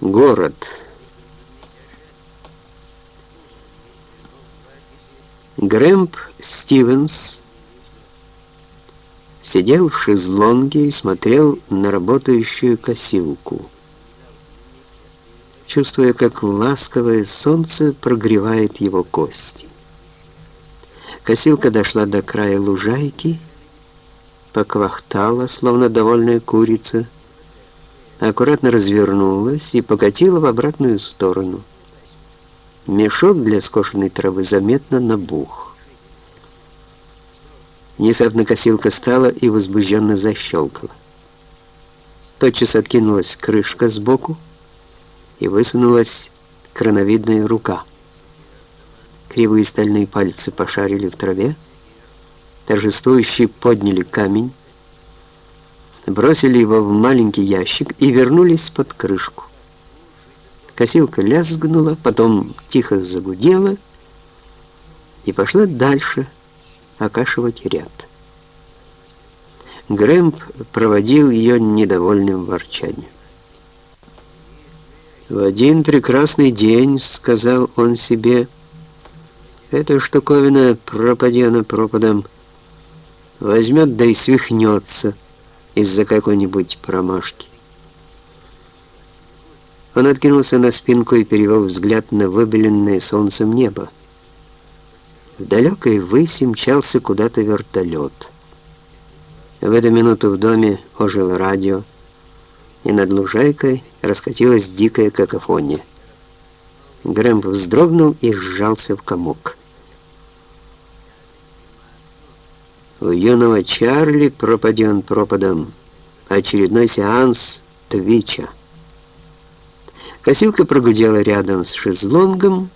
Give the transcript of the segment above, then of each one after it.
Город. Грэмп Стивенс сидел в шезлонге и смотрел на работающую косилку, чувствуя, как ласковое солнце прогревает его кости. Косилка дошла до края лужайки, поквахтала, словно довольная курица, аккуратно развернулась и покатила в обратную сторону. Мешок для скошенной травы заметно набух. Внезапно косилка стала и возбужденно защелкала. Тотчас откинулась крышка сбоку и высунулась крановидная рука. Кривые стальные пальцы пошарили в траве, торжествующие подняли камень, бросили его в маленький ящик и вернулись под крышку. Косилка лязгнула, потом тихо загудела и пошла дальше окашивать ряд. Грэмп проводил ее недовольным ворчанием. «В один прекрасный день, — сказал он себе, — эта штуковина, пропади она пропадом, возьмет да и свихнется» из-за какой-нибудь промашки. Он откинулся на спинку и перевел взгляд на выбеленное солнцем небо. В далекой выси мчался куда-то вертолет. В эту минуту в доме ожило радио, и над лужайкой раскатилась дикая какофония. Грэмп вздрогнул и сжался в комок. У юного Чарли, пропади он пропадом, очередной сеанс Твича. Косилка прогудела рядом с шезлонгом,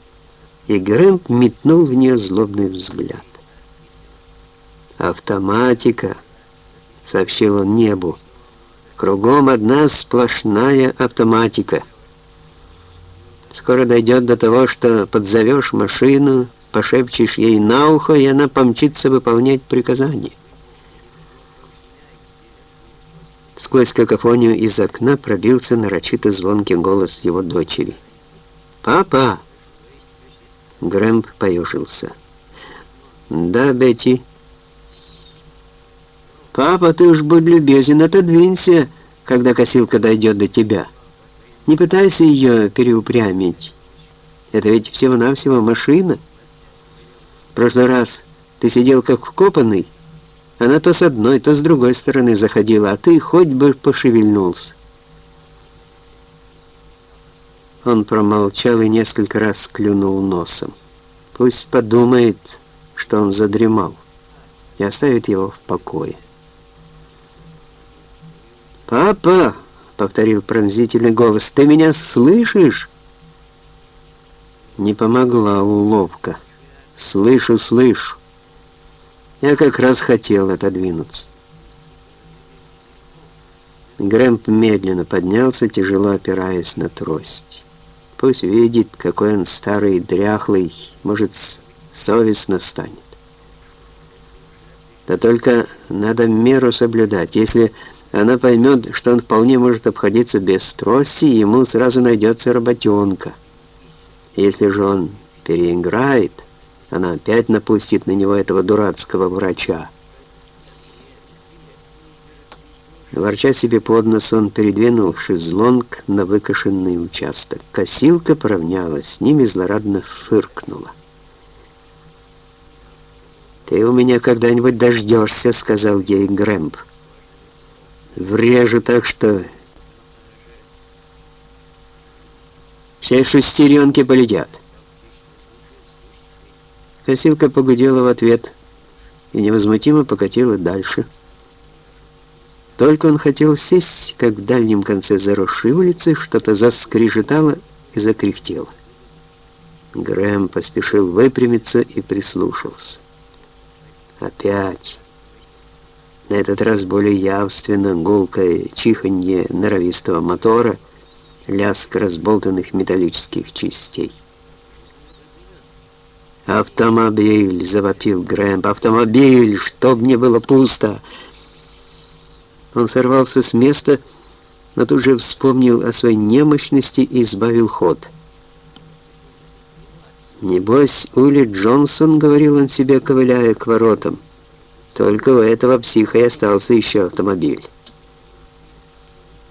и Грэмп метнул в нее злобный взгляд. «Автоматика», — сообщил он небу, — «кругом одна сплошная автоматика. Скоро дойдет до того, что подзовешь машину, пошепчешь ей на ухо, и она помчится выполнять приказания. Сквозь какофонию из окна пробился нарочито звонкий голос его дочери. «Папа!» Грэмп поюжился. «Да, Бетти». «Папа, ты уж будь любезен, отодвинься, когда косилка дойдет до тебя. Не пытайся ее переупрямить. Это ведь всего-навсего машина». В прошлый раз ты сидел как вкопанный. Она то с одной, то с другой стороны заходила, а ты хоть бы пошевельнулся. Он промолчал и несколько раз клюнул носом. Пусть подумает, что он задремал, и оставит его в покое. «Папа!» — повторил пронзительный голос. «Ты меня слышишь?» Не помогла уловка. «Слышу, слышу. Я как раз хотел отодвинуться». Грэмп медленно поднялся, тяжело опираясь на трость. Пусть видит, какой он старый, дряхлый, может, совестно станет. Да только надо меру соблюдать. Если она поймет, что он вполне может обходиться без трости, ему сразу найдется работенка. Если же он переиграет, она опять напустит на него этого дурацкого врача. Ворча себе под нос, он передвинул шезлонг на выкошенный участок. Косилка поравнялась с ними, злорадно фыркнула. «Ты у меня когда-нибудь дождешься», — сказал ей Грэмп. «Врежу так, что все шестеренки полетят». Косилка погудела в ответ и невозмутимо покатила дальше. Только он хотел сесть, как в дальнем конце заросшей улицы что-то заскрежетало и закряхтело. Грэм поспешил выпрямиться и прислушался. Опять. На этот раз более явственно гулкое чиханье норовистого мотора, лязг разболтанных металлических частей. «Автомобиль!» — завопил Грэмп. «Автомобиль! Чтоб мне было пусто!» Он сорвался с места но тут же вспомнил о своей немощности и избавил ход. «Небось, Ули Джонсон», — говорил он себе, ковыляя к воротам, — «только у этого психа и остался еще автомобиль».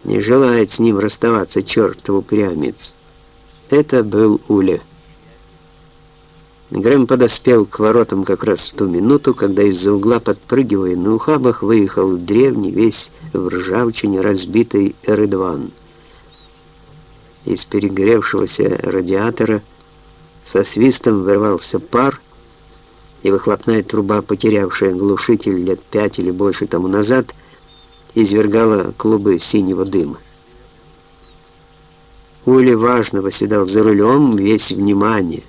Не желает с ним расставаться чертов упрямец. Это был Уля. Грэм подоспел к воротам как раз в ту минуту, когда из-за угла, подпрыгивая на ухабах, выехал древний, весь в ржавчине разбитый Эридван. Из перегревшегося радиатора со свистом вырвался пар, и выхлопная труба, потерявшая глушитель лет пять или больше тому назад, извергала клубы синего дыма. Ули важно восседал за рулем, весь внимание.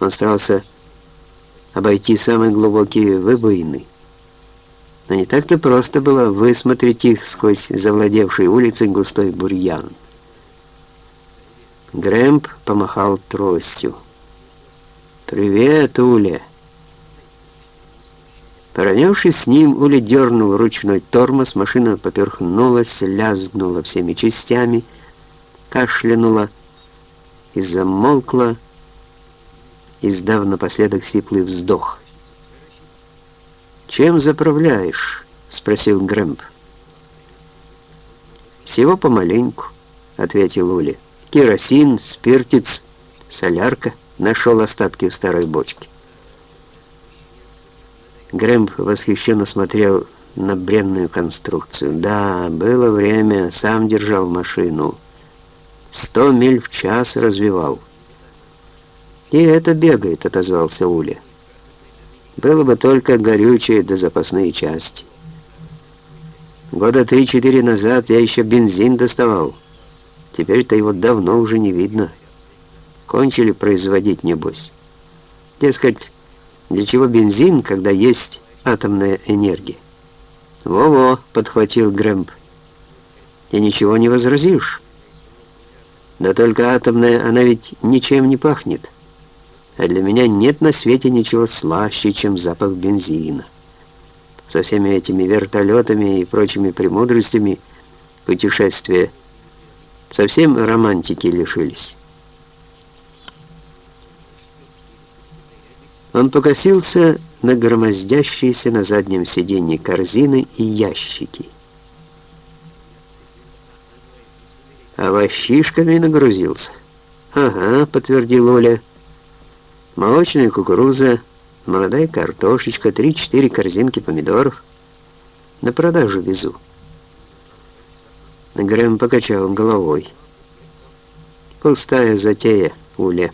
Он старался обойти самые глубокие выбоины. Но не так-то просто было высмотреть их сквозь завладевшие улицы густой бурьян. Грэмп помахал тростью. «Привет, Уля!» Поравнявшись с ним, Уля дернул ручной тормоз, машина поперхнулась, лязгнула всеми частями, кашлянула и замолкла, издав напоследок сиплый вздох. «Чем заправляешь?» — спросил Грэмп. «Всего помаленьку», — ответил Ули. «Керосин, спиртец, солярка». Нашел остатки в старой бочке. Грэмп восхищенно смотрел на бренную конструкцию. Да, было время, сам держал машину. Сто миль в час развивал. «И это бегает», — отозвался Уля. «Было бы только горючее да запасные части. Года три-четыре назад я еще бензин доставал. Теперь-то его давно уже не видно. Кончили производить, небось. Дескать, для чего бензин, когда есть атомная энергия?» «Во-во», — подхватил Грэмп. «И ничего не возразишь. Да только атомная, она ведь ничем не пахнет» а для меня нет на свете ничего слаще, чем запах бензина. Со всеми этими вертолетами и прочими премудростями путешествия совсем романтики лишились. Он покосился на громоздящиеся на заднем сиденье корзины и ящики. А вощишками нагрузился. «Ага», — подтвердил Оля, — молочная кукуруза, молодая картошечка, три-четыре корзинки помидоров. На продажу везу. Грэм покачал головой. Пустая затея, Уля.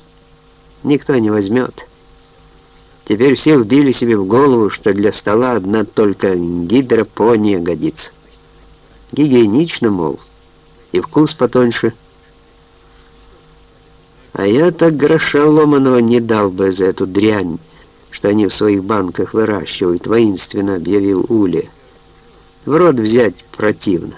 Никто не возьмет. Теперь все вбили себе в голову, что для стола одна только гидропония годится. Гигиенично, мол, и вкус потоньше – а я так гроша ломаного не дал бы за эту дрянь, что они в своих банках выращивают, воинственно объявил Уля. В рот взять противно.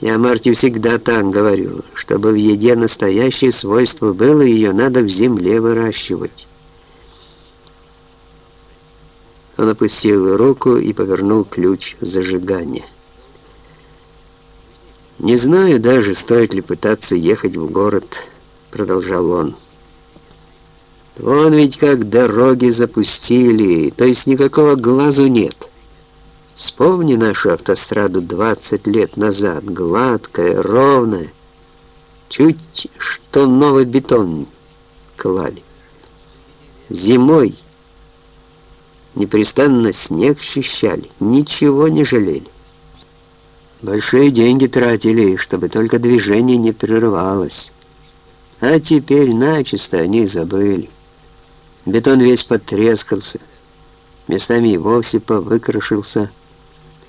Я Марте всегда так говорю, чтобы в еде настоящее свойство было, ее надо в земле выращивать. Он опустил руку и повернул ключ зажигания. Не знаю даже, стоит ли пытаться ехать в город, — продолжал он. «Вон ведь как дороги запустили, то есть никакого глазу нет. Вспомни нашу автостраду 20 лет назад, гладкая, ровная, чуть что новый бетон клали. Зимой непрестанно снег счищали, ничего не жалели. Большие деньги тратили, чтобы только движение не прерывалось». А теперь начисто они забыли. Бетон весь потрескался, местами и вовсе повыкрашился.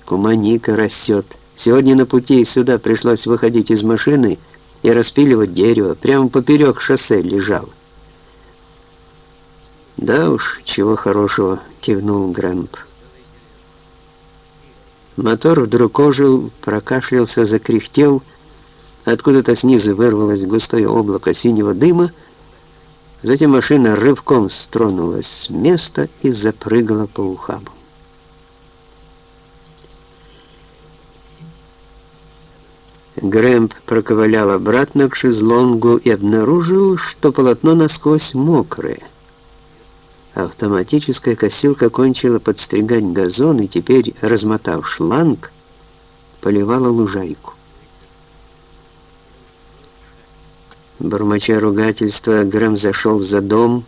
Куманика растет. Сегодня на пути сюда пришлось выходить из машины и распиливать дерево. Прямо поперек шоссе лежал. «Да уж, чего хорошего», — кивнул Грэмп. Мотор вдруг ожил, прокашлялся, закряхтел — Откуда-то снизу вырвалось густое облако синего дыма, затем машина рывком стронулась с места и запрыгала по ухабу. Грэмп проковылял обратно к шезлонгу и обнаружил, что полотно насквозь мокрое. Автоматическая косилка кончила подстригать газон и теперь, размотав шланг, поливала лужайку. Бормоча ругательства, Грэм зашел за дом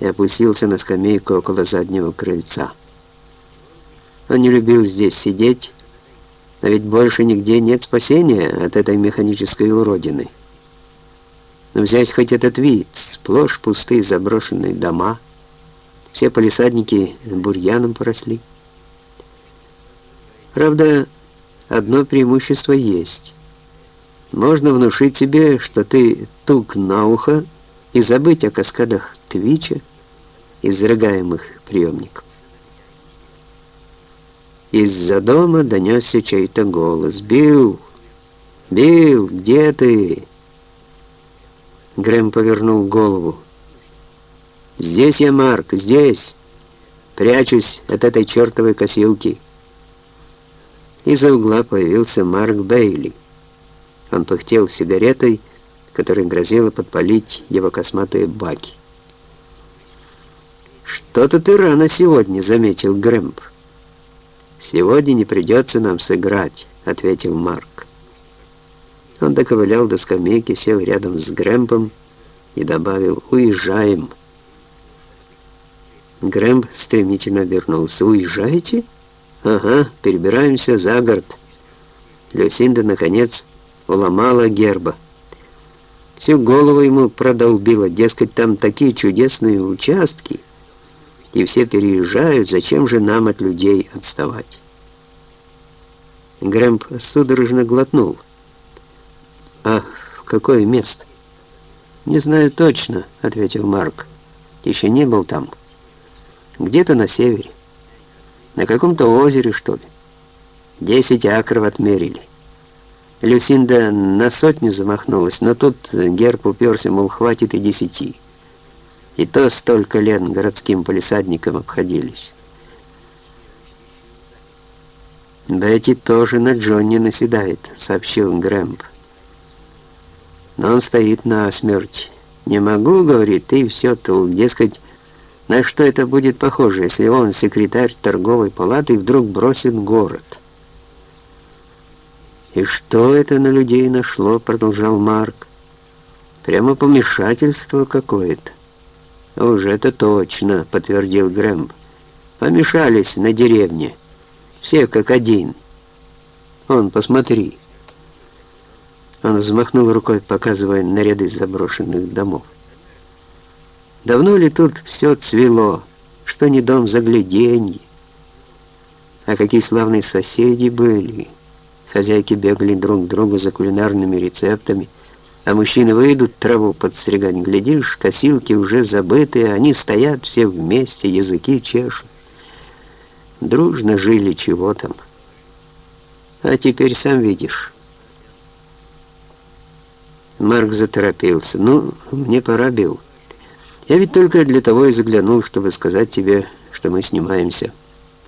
и опустился на скамейку около заднего крыльца. Он не любил здесь сидеть, но ведь больше нигде нет спасения от этой механической уродины. Но взять хоть этот вид, сплошь пустые заброшенные дома, все полисадники бурьяном поросли. Правда, одно преимущество есть. Можно внушить себе, что ты тук на ухо и забыть о каскадах Твича, изрыгаемых приемников. Из-за дома донесся чей-то голос. «Билл! Билл, где ты?» Грэм повернул голову. «Здесь я, Марк, здесь! Прячусь от этой чертовой косилки!» Из-за угла появился Марк Бейли. Он пыхтел сигаретой, которая грозила подпалить его косматые баки. «Что-то ты рано сегодня», — заметил Грэмп. «Сегодня не придется нам сыграть», — ответил Марк. Он доковылял до скамейки, сел рядом с Грэмпом и добавил «Уезжаем». Грэмп стремительно обернулся. «Уезжаете?» «Ага, перебираемся за город». Люсинда, наконец, уломала герба. Всю голову ему продолбила, дескать, там такие чудесные участки — и все переезжают, зачем же нам от людей отставать? Грэмп судорожно глотнул. «А в какое место?» «Не знаю точно», — ответил Марк. «Еще не был там. Где-то на севере. На каком-то озере, что ли. Десять акров отмерили». Люсинда на сотню замахнулась, но тут герб уперся, мол, хватит и десяти. И то столько лет городским полисадникам обходились. «Бетти тоже на Джонни наседает», — сообщил Грэмп. «Но он стоит на смерть. Не могу, — говорит, — ты все тул. Дескать, на что это будет похоже, если он, секретарь торговой палаты, вдруг бросит город?» «И что это на людей нашло?» — продолжал Марк. «Прямо помешательство какое-то». «Уж это точно», — подтвердил Грэм. «Помешались на деревне. Все как один. Он, посмотри». Он взмахнул рукой, показывая на ряды заброшенных домов. Давно ли тут все цвело, что не дом загляденье? А какие славные соседи были! Хозяйки бегали друг к другу за кулинарными рецептами — а мужчины выйдут траву подстригать. Глядишь, косилки уже забытые, они стоят все вместе, языки чешут. Дружно жили чего там. А теперь сам видишь. Марк заторопился. «Ну, мне пора, Билл. Я ведь только для того и заглянул, чтобы сказать тебе, что мы снимаемся.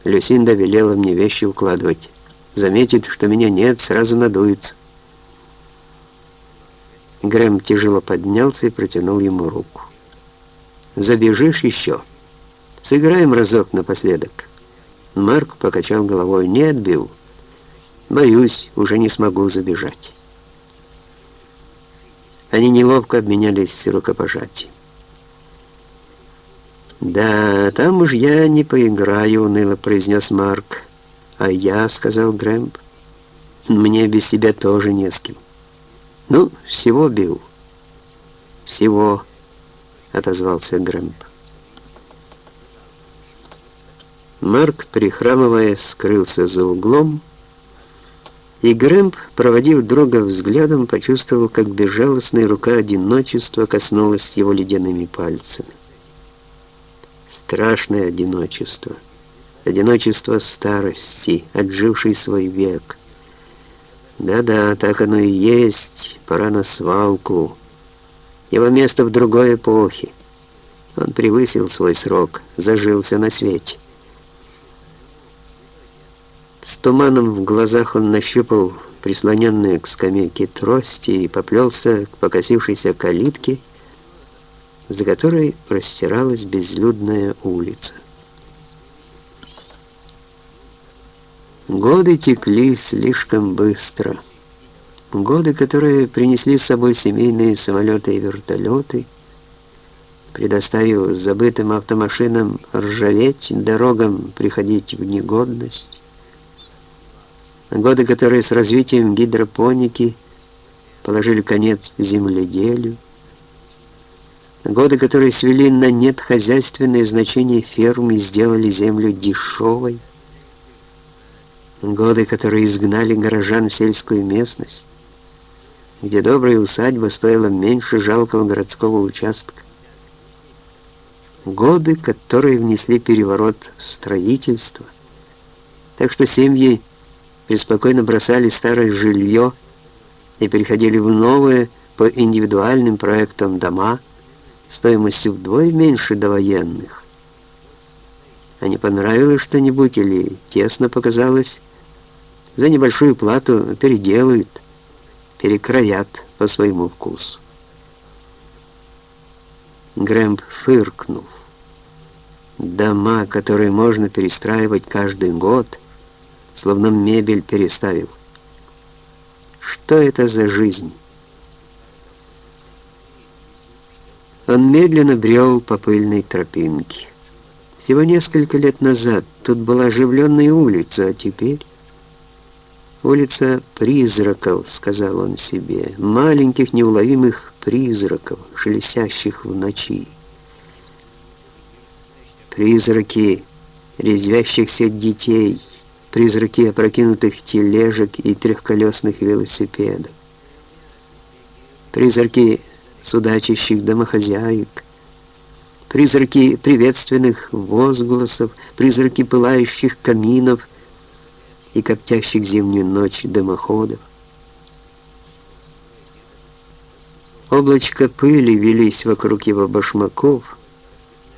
Люсинда велела мне вещи укладывать. Заметит, что меня нет, сразу надуется». Грэм тяжело поднялся и протянул ему руку. «Забежишь еще? Сыграем разок напоследок». Марк покачал головой. «Нет, Билл, боюсь, уже не смогу забежать». Они неловко обменялись рукопожатием. «Да, там уж я не поиграю», — уныло произнес Марк. «А я», — сказал Грэмп, — «мне без тебя тоже не с кем». «Ну, всего бил». «Всего», — отозвался Грэмп. Марк, прихрамывая, скрылся за углом, и Грэмп, проводив друга взглядом, почувствовал, как безжалостная рука одиночества коснулась его ледяными пальцами. Страшное одиночество. Одиночество старости, отживший свой век — да-да, так оно и есть. Пора на свалку. Его место в другой эпохе. Он превысил свой срок, зажился на свете. С туманом в глазах он нащупал прислоненные к скамейке трости, и поплелся к покосившейся калитке, за которой простиралась безлюдная улица. Годы текли слишком быстро. Годы, которые принесли с собой семейные самолеты и вертолеты, предоставив забытым автомашинам ржаветь, дорогам приходить в негодность. Годы, которые с развитием гидропоники положили конец земледелию. Годы, которые свели на нет хозяйственное значение ферм и сделали землю дешевой. Годы, которые изгнали горожан в сельскую местность, где добрая усадьба стоила меньше жалкого городского участка. Годы, которые внесли переворот в строительство, так что семьи преспокойно бросали старое жилье и переходили в новые по индивидуальным проектам дома стоимостью вдвое меньше довоенных. А не понравилось что-нибудь или тесно показалось, за небольшую плату переделают, перекроят по своему вкусу. Грэмп фыркнул. Дома, которые можно перестраивать каждый год, словно мебель переставил. Что это за жизнь? Он медленно брел по пыльной тропинке. Всего несколько лет назад тут была оживленная улица, а теперь... «Улица призраков», — сказал он себе, — «маленьких неуловимых призраков, шелестящих в ночи». Призраки резвящихся детей, призраки опрокинутых тележек и трехколесных велосипедов, призраки судачащих домохозяек, призраки приветственных возгласов, призраки пылающих каминов — и коптящих зимнюю ночь дымоходов. Облачко пыли велись вокруг его башмаков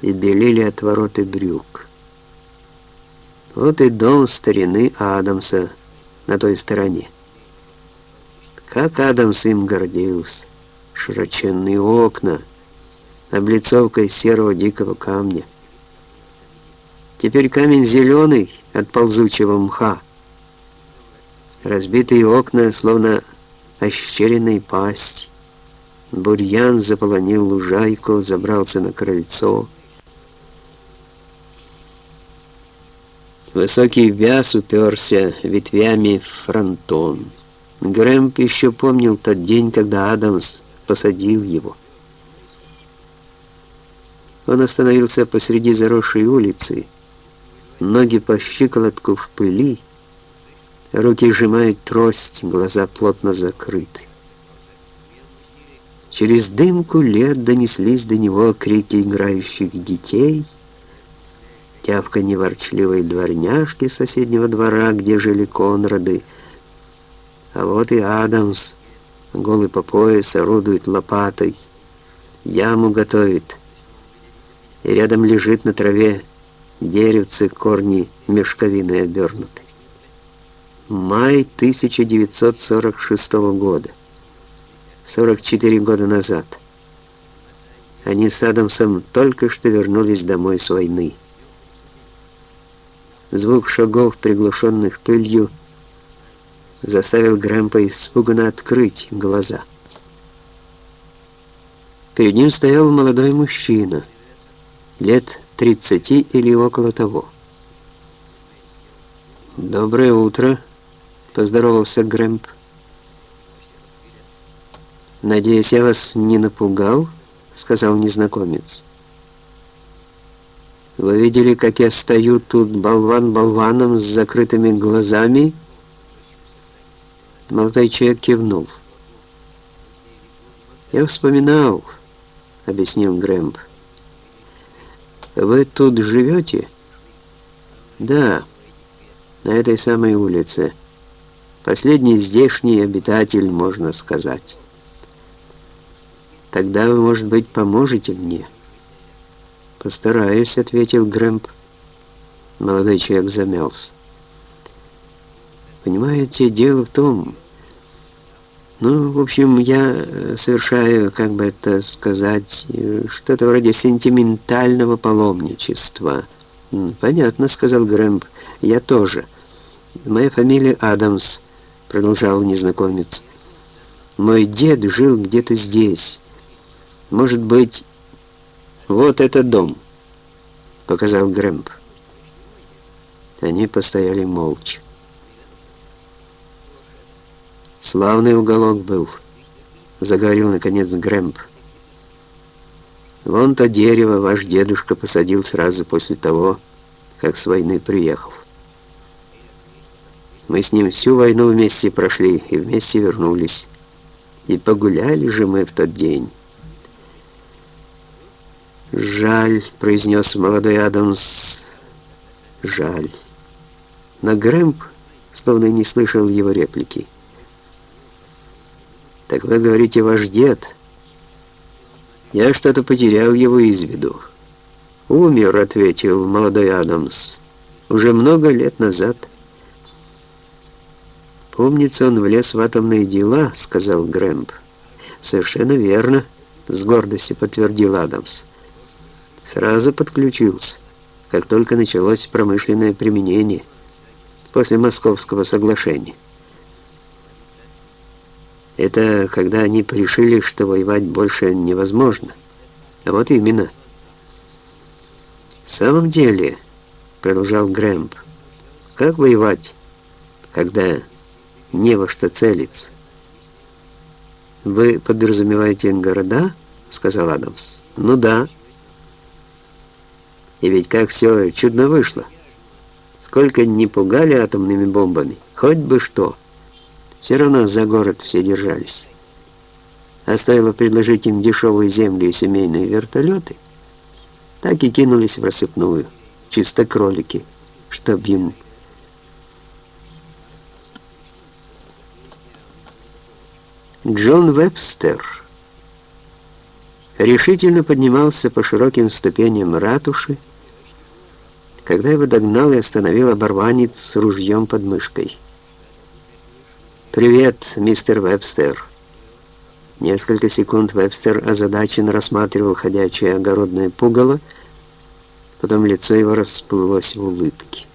и белели от вороты брюк. Вот и дом старины Адамса на той стороне. Как Адамс им гордился. Широченные окна, облицовкой серого дикого камня. Теперь камень зеленый от ползучего мха, Разбитые окна, словно ощеренные пасть. Бурьян заполонил лужайку, забрался на крыльцо. Высокий вяз уперся ветвями в фронтон. Грэмп еще помнил тот день, когда Адамс посадил его. Он остановился посреди заросшей улицы, ноги по щиколотку в пыли, Руки сжимают трость, глаза плотно закрыты. Через дымку лет донеслись до него крики играющих детей, тявка неворчливой дворняжки соседнего двора, где жили Конрады. А вот и Адамс, голый по пояс, орудует лопатой, яму готовит, и рядом лежит на траве деревцы, корни мешковины обернуты. Май 1946 года. 44 года назад. Они с Адамсом только что вернулись домой с войны. Звук шагов, приглушенных пылью, заставил Грэмпа испуганно открыть глаза. Перед ним стоял молодой мужчина, лет 30 или около того. «Доброе утро», поздоровался Грэмп. «Надеюсь, я вас не напугал?» — сказал незнакомец. «Вы видели, как я стою тут болван болваном с закрытыми глазами?» Молодой человек кивнул. «Я вспоминал», — объяснил Грэмп. «Вы тут живете?» «Да, на этой самой улице». Последний здешний обитатель, можно сказать. Тогда вы, может быть, поможете мне? Постараюсь, ответил Грэмп. Молодой человек замялся. Понимаете, дело в том, Ну, в общем, я совершаю, как бы это сказать, что-то вроде сентиментального паломничества. «Понятно», — сказал Грэмп, — «я тоже. Моя фамилия Адамс», — продолжал незнакомец. «Мой дед жил где-то здесь. Может быть, вот этот дом», — показал Грэмп. Они постояли молча. Славный уголок был, заговорил наконец Грэмп. Вон то дерево ваш дедушка посадил сразу после того, как с войны приехал. Мы с ним всю войну вместе прошли и вместе вернулись. И погуляли же мы в тот день. «Жаль», — произнес молодой Адамс, — «жаль». Но Грэмп словно не слышал его реплики. «Так вы говорите, ваш дед?» «Я что-то потерял его из виду». «Умер», — ответил молодой Адамс. «Уже много лет назад». «Помнится, он влез в атомные дела», — сказал Грэмп. «Совершенно верно», — с гордостью подтвердил Адамс. «Сразу подключился, как только началось промышленное применение, после Московского соглашения». Это когда они решили, что воевать больше невозможно. Вот именно. В самом деле, продолжал Грэмп, как воевать, когда не во что целиться? «Вы подразумеваете города?» — сказал Адамс. «Ну да. И ведь как все чудно вышло. Сколько не пугали атомными бомбами, хоть бы что». Все равно за город все держались. А стоило предложить им дешевые земли и семейные вертолеты, так и кинулись врассыпную, чисто кролики, чтоб им... Джон Вебстер решительно поднимался по широким ступеням ратуши, когда его догнал и остановил оборванец с ружьем под мышкой. «Привет, мистер Вебстер». Несколько секунд Вебстер озадаченно рассматривал ходячее огородное пугало, потом лицо его расплылось в улыбке.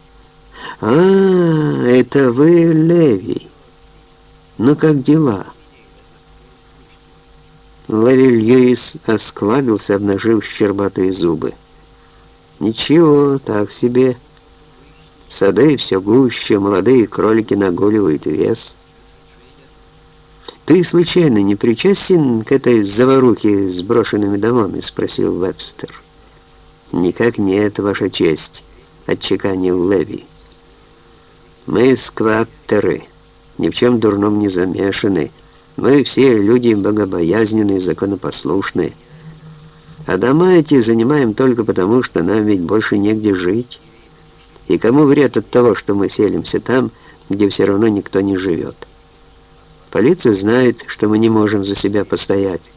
«А, это вы, Леви. Ну как дела?» Леви Льюис осклабился, обнажив щербатые зубы. «Ничего, так себе. Сады все гуще, молодые кролики нагуливают вес». «Ты случайно не причастен к этой заварухе с брошенными домами?» — спросил Вебстер. «Никак нет, Ваша честь», — отчеканил Леви. «Мы скваттеры, ни в чем дурном не замешаны. Мы все люди богобоязненные, законопослушные. А дома эти занимаем только потому, что нам ведь больше негде жить. И кому вред от того, что мы селимся там, где все равно никто не живет?» Полиция знает, что мы не можем за себя постоять.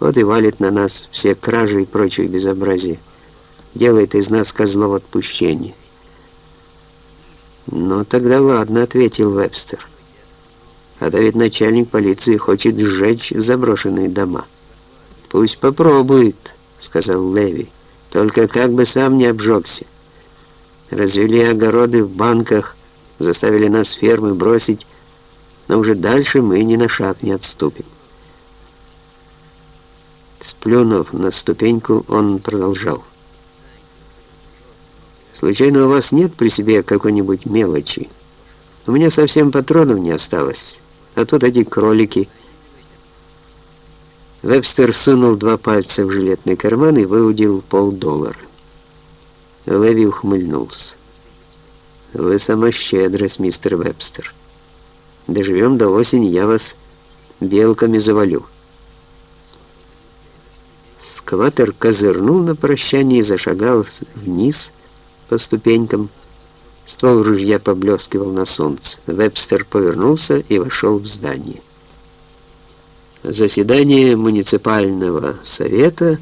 Вот и валит на нас все кражи и прочие безобразия. Делает из нас козлов отпущения. «Ну, тогда ладно», — ответил Вебстер. «А то ведь начальник полиции хочет сжечь заброшенные дома». «Пусть попробует», — сказал Леви. «Только как бы сам не обжегся. Развели огороды в банках, заставили нас фермы бросить, но уже дальше мы ни на шаг не отступим. Сплюнув на ступеньку, он продолжал. «Случайно у вас нет при себе какой-нибудь мелочи? У меня совсем патронов не осталось, а тут эти кролики». Вебстер сунул два пальца в жилетный карман и выудил полдоллара. Леви ухмыльнулся. «Вы сама щедрость, мистер Вебстер». Доживем до осени, я вас белками завалю». Скваттер козырнул на прощание и зашагал вниз по ступенькам. Ствол ружья поблескивал на солнце. Вебстер повернулся и вошел в здание. Заседание муниципального совета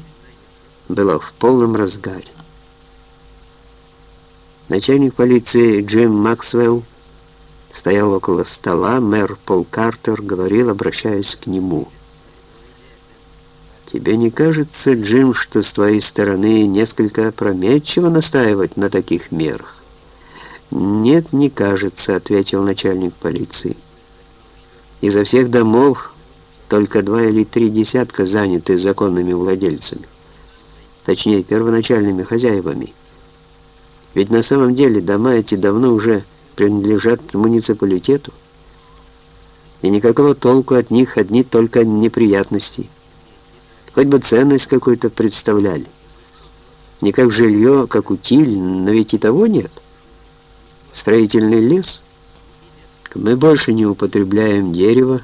было в полном разгаре. Начальник полиции Джим Максвелл стоял около стола, мэр Пол Картер говорил, обращаясь к нему. «Тебе не кажется, Джим, что с твоей стороны несколько опрометчиво настаивать на таких мерах?» «Нет, не кажется», — ответил начальник полиции. «Изо всех домов только два или три десятка заняты законными владельцами, точнее, первоначальными хозяевами. Ведь на самом деле дома эти давно уже принадлежат муниципалитету, и никакого толку от них одни только неприятности. Хоть бы ценность какую-то представляли. Не как жилье, как утиль, но ведь и того нет» строительный лес. Мы больше не употребляем дерево,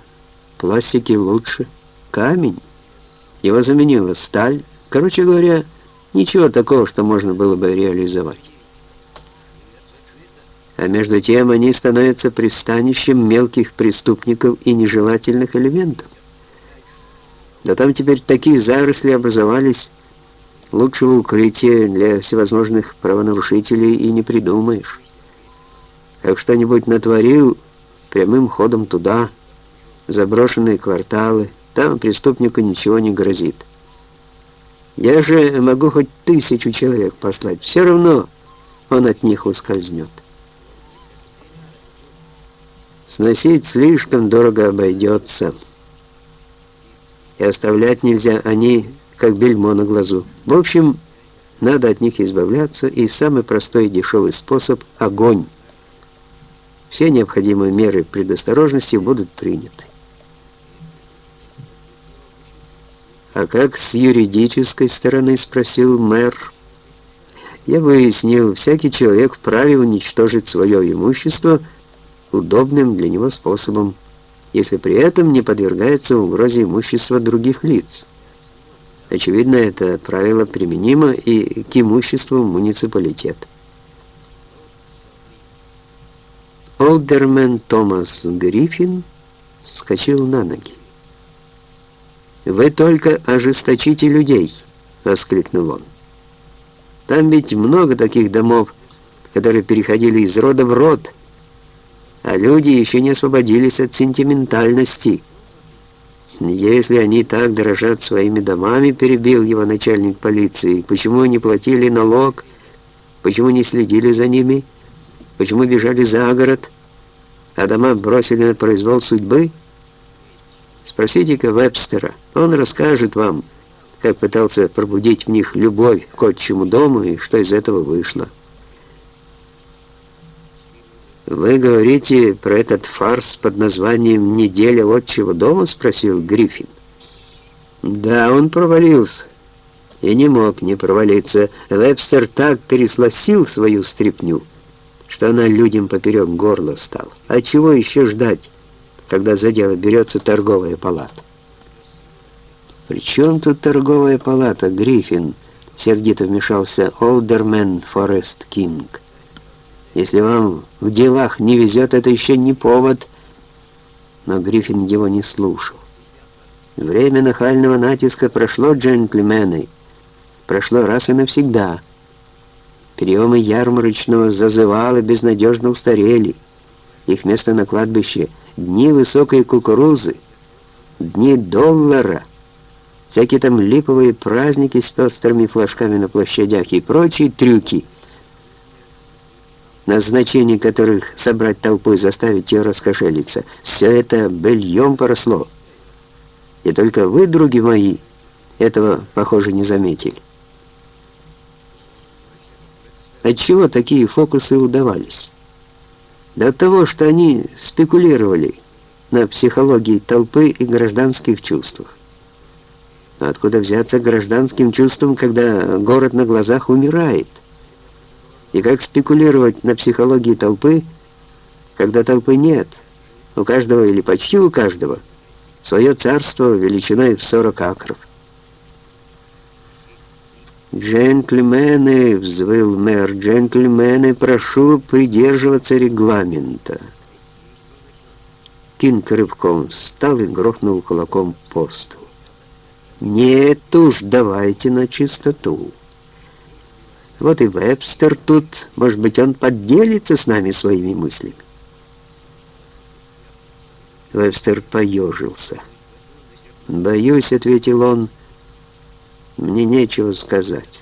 пластики лучше, камень. Его заменила сталь. Короче говоря, ничего такого, что можно было бы реализовать. А между тем они становятся пристанищем мелких преступников и нежелательных элементов. Да там теперь такие заросли образовались, лучшего укрытия для всевозможных правонарушителей и не придумаешь. Как что-нибудь натворил, прямым ходом туда, в заброшенные кварталы, там преступнику ничего не грозит. Я же могу хоть тысячу человек послать, все равно он от них ускользнет. Сносить слишком дорого обойдется. И оставлять нельзя, они как бельмо на глазу. В общем, надо от них избавляться, и самый простой и дешевый способ — огонь все необходимые меры предосторожности будут приняты. «А как с юридической стороны?» — спросил мэр. Я выяснил, всякий человек вправе уничтожить свое имущество удобным для него способом, если при этом не подвергается угрозе имущества других лиц. Очевидно, это правило применимо и к имуществу муниципалитета. Олдермен Томас Гриффин вскочил на ноги. «Вы только ожесточите людей!» — воскликнул он. «Там ведь много таких домов, которые переходили из рода в род, а люди еще не освободились от сентиментальности. Если они так дорожат своими домами, перебил его начальник полиции, почему не платили налог, почему не следили за ними?» Почему бежали за город, а дома бросили на произвол судьбы? Спросите-ка Вебстера, он расскажет вам, как пытался пробудить в них любовь к отчему дому и что из этого вышло. «Вы говорите про этот фарс под названием «Неделя отчего дома»?» — спросил Гриффин. «Да, он провалился. И не мог не провалиться. Вебстер так пересластил свою стряпню, что она людям поперек горла стала. А чего еще ждать, когда за дело берется торговая палата? «При чем тут торговая палата, Гриффин?» — сердито вмешался Олдермен Форест Кинг. «Если вам в делах не везет, это еще не повод». Но Гриффин его не слушал. «Время нахального натиска прошло, джентльмены. Прошло раз и навсегда». Приемы ярмарочного зазывала безнадежно устарели. Их место на кладбище — дни высокой кукурузы, дни доллара, всякие там липовые праздники с пестрыми флажками на площадях и прочие трюки, назначение которых собрать толпу и заставить ее раскошелиться. Все это бельем поросло. И только вы, други мои, этого, похоже, не заметили. Отчего такие фокусы удавались? Да от того, что они спекулировали на психологии толпы и гражданских чувствах. Но откуда взяться гражданским чувствам, когда город на глазах умирает? И как спекулировать на психологии толпы, когда толпы нет? У каждого или почти у каждого свое царство величиной в 40 акров. «Джентльмены!» — взвыл мэр. «Джентльмены, прошу придерживаться регламента!» Кинг рывком встал и грохнул кулаком по столу. «Нет уж, давайте на чистоту!» Вот и Вебстер тут, может быть, он поделится с нами своими мыслями. Вебстер поежился. «Боюсь», — ответил он, — «мне нечего сказать».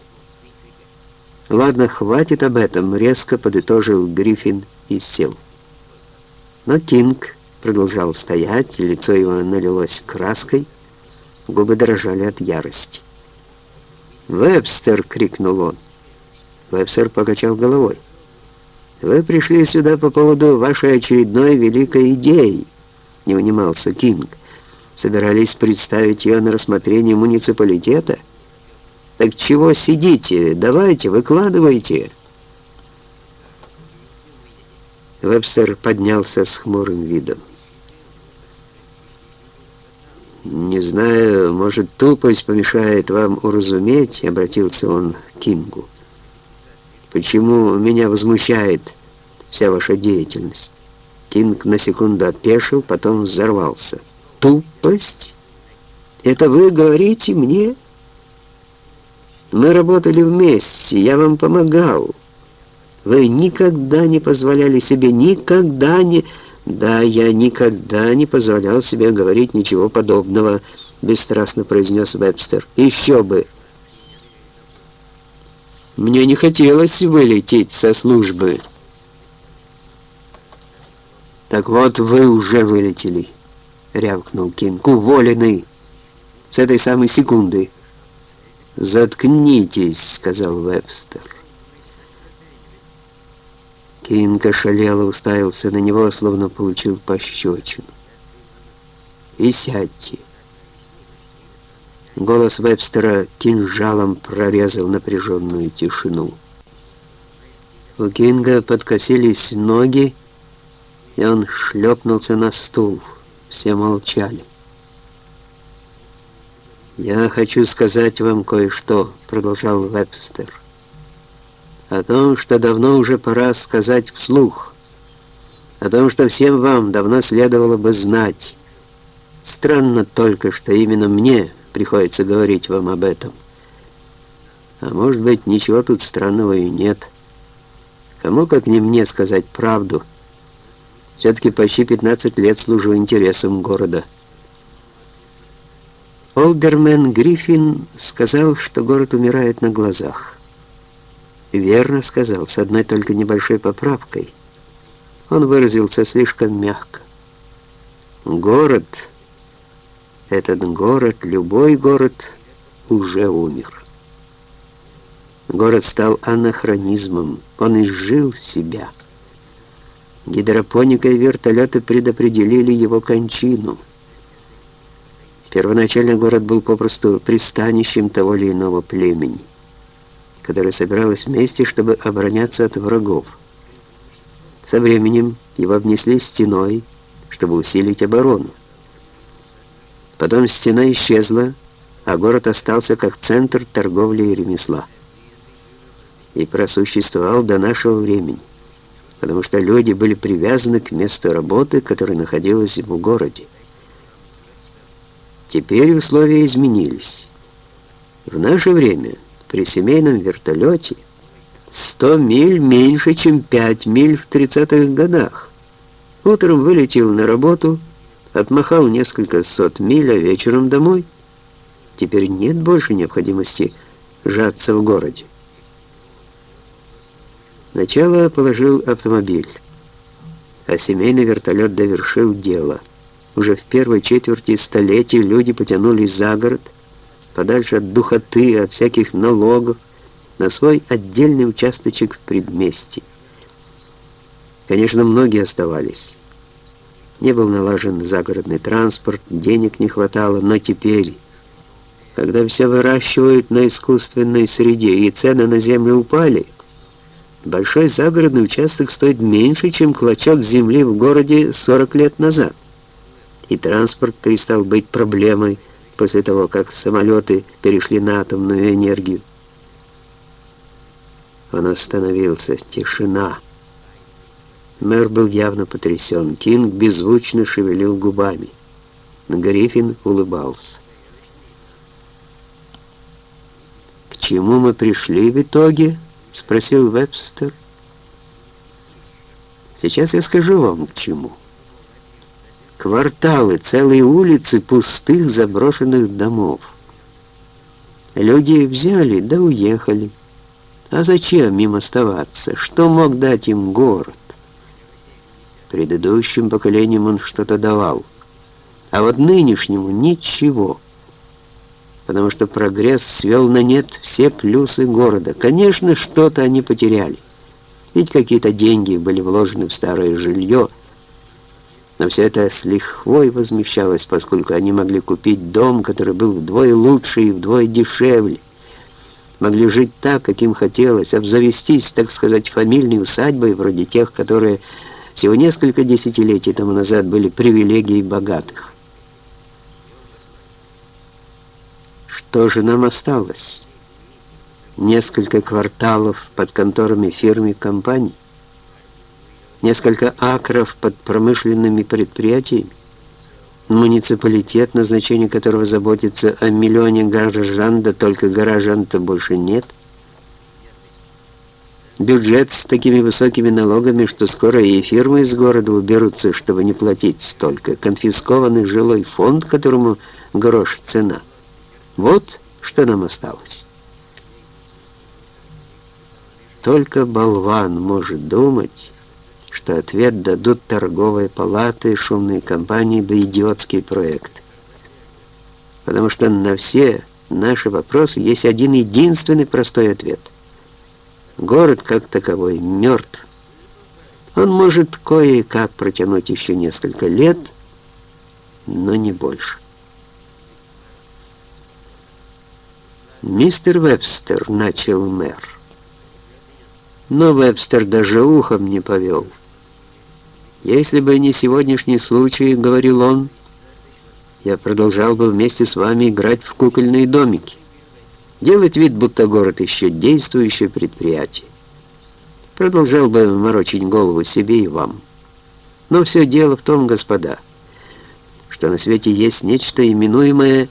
«Ладно, хватит об этом», — резко подытожил Гриффин и сел. Но Кинг продолжал стоять, лицо его налилось краской, губы дрожали от ярости. «Вебстер!» — крикнул он. Вебстер покачал головой. «Вы пришли сюда по поводу вашей очередной великой идеи», — не унимался Кинг. «Собирались представить ее на рассмотрение муниципалитета?» «Так чего сидите? Давайте, выкладывайте!» Вебстер поднялся с хмурым видом. «Не знаю, может, тупость помешает вам уразуметь», — обратился он к Кингу. «Почему меня возмущает вся ваша деятельность?» Кинг на секунду опешил, потом взорвался. «Тупость? Это вы говорите мне?» «Мы работали вместе, я вам помогал. Вы никогда не позволяли себе, никогда не...» «Да, я никогда не позволял себе говорить ничего подобного», — бесстрастно произнес Вебстер. «Еще бы!» «Мне не хотелось вылететь со службы». «Так вот, вы уже вылетели», — рявкнул Кинг. «Уволены! С этой самой секунды!» «Заткнитесь», — сказал Вебстер. Кинг ошалело уставился на него, словно получил пощечину. «И сядьте». Голос Вебстера кинжалом прорезал напряженную тишину. У Кинга подкосились ноги, и он шлепнулся на стул. Все молчали. «Я хочу сказать вам кое-что», — продолжал Вебстер о том, что давно уже пора сказать вслух, о том, что всем вам давно следовало бы знать. Странно только, что именно мне приходится говорить вам об этом. А может быть, ничего тут странного и нет. Кому, как не мне, сказать правду? Все-таки почти 15 лет служу интересам города. Олдермен Гриффин сказал, что город умирает на глазах. Верно сказал, с одной только небольшой поправкой. Он выразился слишком мягко. Город, этот город, любой город, уже умер. Город стал анахронизмом, он изжил себя. Гидропоника и вертолеты предопределили его кончину. Первоначально город был попросту пристанищем того или иного племени которая собиралась вместе, чтобы обороняться от врагов. Со временем его обнесли стеной, чтобы усилить оборону. Потом стена исчезла, а город остался как центр торговли и ремесла. И просуществовал до нашего времени, потому что люди были привязаны к месту работы, которое находилось в городе. Теперь условия изменились. В наше время при семейном вертолете 100 миль меньше, чем 5 миль в 30-х годах. Утром вылетел на работу, отмахал несколько сот миль, а вечером домой. Теперь нет больше необходимости жаться в городе. Начало положил автомобиль, а семейный вертолет довершил дело. Уже в первой четверти столетия люди потянулись за город, подальше от духоты, от всяких налогов, на свой отдельный участочек в предместье. Конечно, многие оставались. Не был налажен загородный транспорт, денег не хватало, но теперь, когда все выращивают на искусственной среде и цены на землю упали, большой загородный участок стоит меньше, чем клочок земли в городе 40 лет назад. И транспорт перестал быть проблемой, после того, как самолеты перешли на атомную энергию. Он остановился. Тишина. Мэр был явно потрясен. Кинг беззвучно шевелил губами. Гриффин улыбался. «К чему мы пришли в итоге?» — спросил Вебстер. «Сейчас я скажу вам, к чему. Кварталы, целые улицы пустых заброшенных домов. Люди взяли да уехали. А зачем им оставаться? Что мог дать им город? Предыдущим поколениям он что-то давал. А вот нынешнему ничего. Потому что прогресс свел на нет все плюсы города. Конечно, что-то они потеряли. Ведь какие-то деньги были вложены в старое жилье, но все это с лихвой возмещалось, поскольку они могли купить дом, который был вдвое лучше и вдвое дешевле. Могли жить так, как им хотелось, обзавестись, так сказать, фамильной усадьбой, вроде тех, которые всего несколько десятилетий тому назад были привилегией богатых. Что же нам осталось? Несколько кварталов под конторами фирм и компаний? Несколько акров под промышленными предприятиями, муниципалитет, назначение которого заботится о миллионе горожан, да только горожан-то больше нет. Бюджет с такими высокими налогами, что скоро и фирмы из города уберутся, чтобы не платить столько. Конфискованный жилой фонд, которому грош цена. Вот что нам осталось. Только болван может думать, что ответ дадут торговые палаты, шумные компании да идиотский проект. Потому что на все наши вопросы есть один единственный простой ответ. Город как таковой мертв. Он может кое-как протянуть еще несколько лет, но не больше. «Мистер Вебстер», — начал мэр. Но Вебстер даже ухом не повел. «Если бы не сегодняшний случай, — говорил он, — я продолжал бы вместе с вами играть в кукольные домики, делать вид, будто город еще действующее предприятие. Продолжал бы морочить голову себе и вам. Но все дело в том, господа, что на свете есть нечто именуемое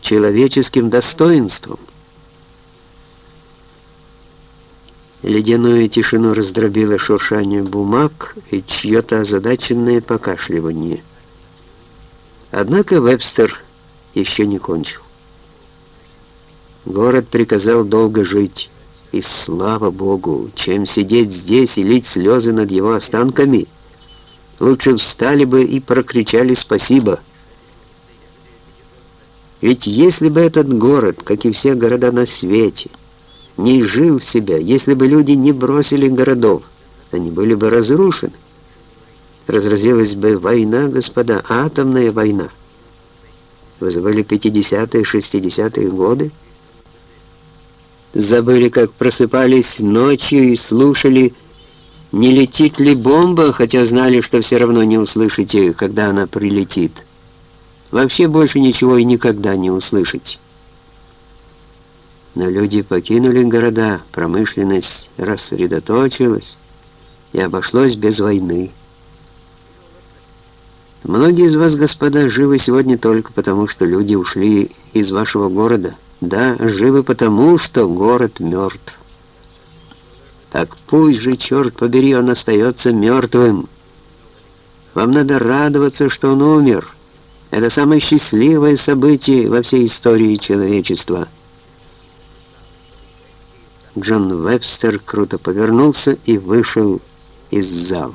человеческим достоинством, Ледяную тишину раздробило шуршание бумаг и чье-то озадаченное покашливание. Однако Вебстер еще не кончил. Город приказал долго жить, и слава Богу, чем сидеть здесь и лить слезы над его останками, лучше встали бы и прокричали «спасибо». Ведь если бы этот город, как и все города на свете, не жил себя, если бы люди не бросили городов, они были бы разрушены. Разразилась бы война, господа, атомная война. Вы забыли 50-е, 60-е годы? Забыли, как просыпались ночью и слушали, не летит ли бомба, хотя знали, что все равно не услышите, когда она прилетит. Вообще больше ничего и никогда не услышите. Но люди покинули города, промышленность рассредоточилась, и обошлось без войны. Многие из вас, господа, живы сегодня только потому, что люди ушли из вашего города. Да, живы потому, что город мертв. Так пусть же, черт побери, он остается мертвым. Вам надо радоваться, что он умер. Это самое счастливое событие во всей истории человечества — Джон Вебстер круто повернулся и вышел из зала.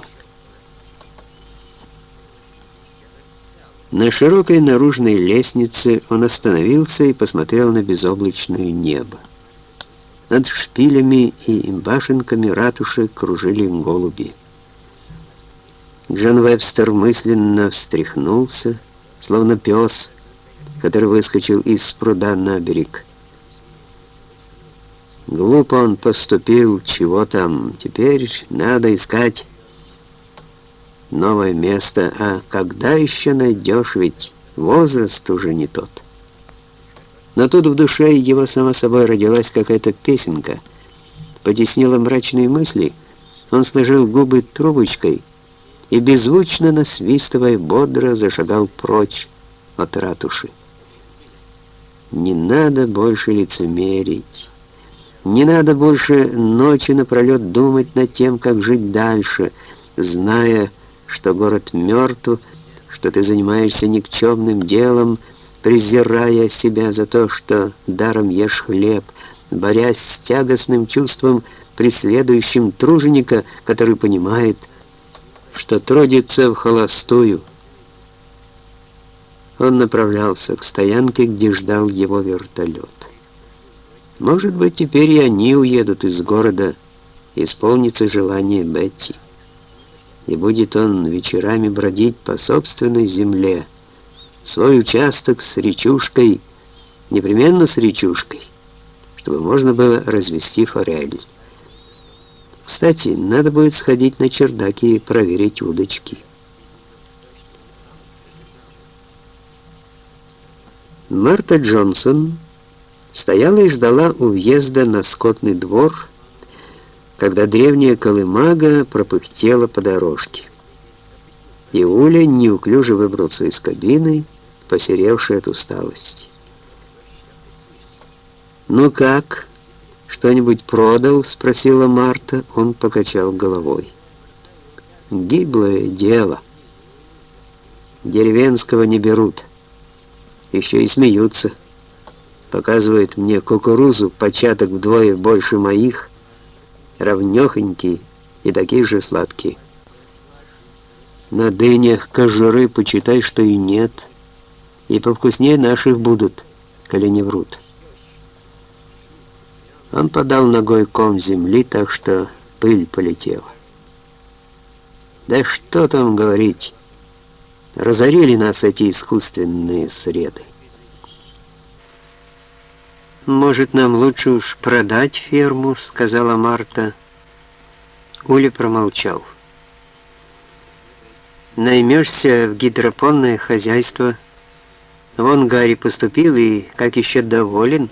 На широкой наружной лестнице он остановился и посмотрел на безоблачное небо. Над шпилями и башенками ратуши кружили голуби. Джон Вебстер мысленно встряхнулся, словно пес, который выскочил из пруда на берег. Глупо он поступил, чего там. Теперь надо искать новое место. А когда еще найдешь, ведь возраст уже не тот. Но тут в душе его само собой родилась какая-то песенка. Потеснила мрачные мысли. Он сложил губы трубочкой и, беззвучно насвистывая, бодро зашагал прочь от ратуши. Не надо больше лицемерить. Не надо больше ночи напролет думать над тем, как жить дальше, зная, что город мертв, что ты занимаешься никчемным делом, презирая себя за то, что даром ешь хлеб, борясь с тягостным чувством, преследующим труженика, который понимает, что трудится в холостую. Он направлялся к стоянке, где ждал его вертолет. Может быть, теперь и они уедут из города, исполнится желание Бетти. И будет он вечерами бродить по собственной земле, свой участок с речушкой, непременно с речушкой, чтобы можно было развести форель. Кстати, надо будет сходить на чердак и проверить удочки. Марта Джонсон стояла и ждала у въезда на скотный двор, когда древняя колымага пропыхтела по дорожке. И Уля неуклюже выбрался из кабины, посеревший от усталости. «Ну как? Что-нибудь продал?» — спросила Марта. Он покачал головой. «Гиблое дело. Деревенского не берут. Еще и смеются. Показывают мне кукурузу, початок вдвое больше моих, равнёхонькие и такие же сладкие. На дынях кожуры почитай, что и нет, и повкуснее наших будут, коли не врут. Он подал ногой ком земли, так что пыль полетела. Да что там говорить, разорили нас эти искусственные среды. «Может, нам лучше уж продать ферму?» — сказала Марта. Уля промолчал. «Наймешься в гидропонное хозяйство. Вон Гарри поступил и как еще доволен».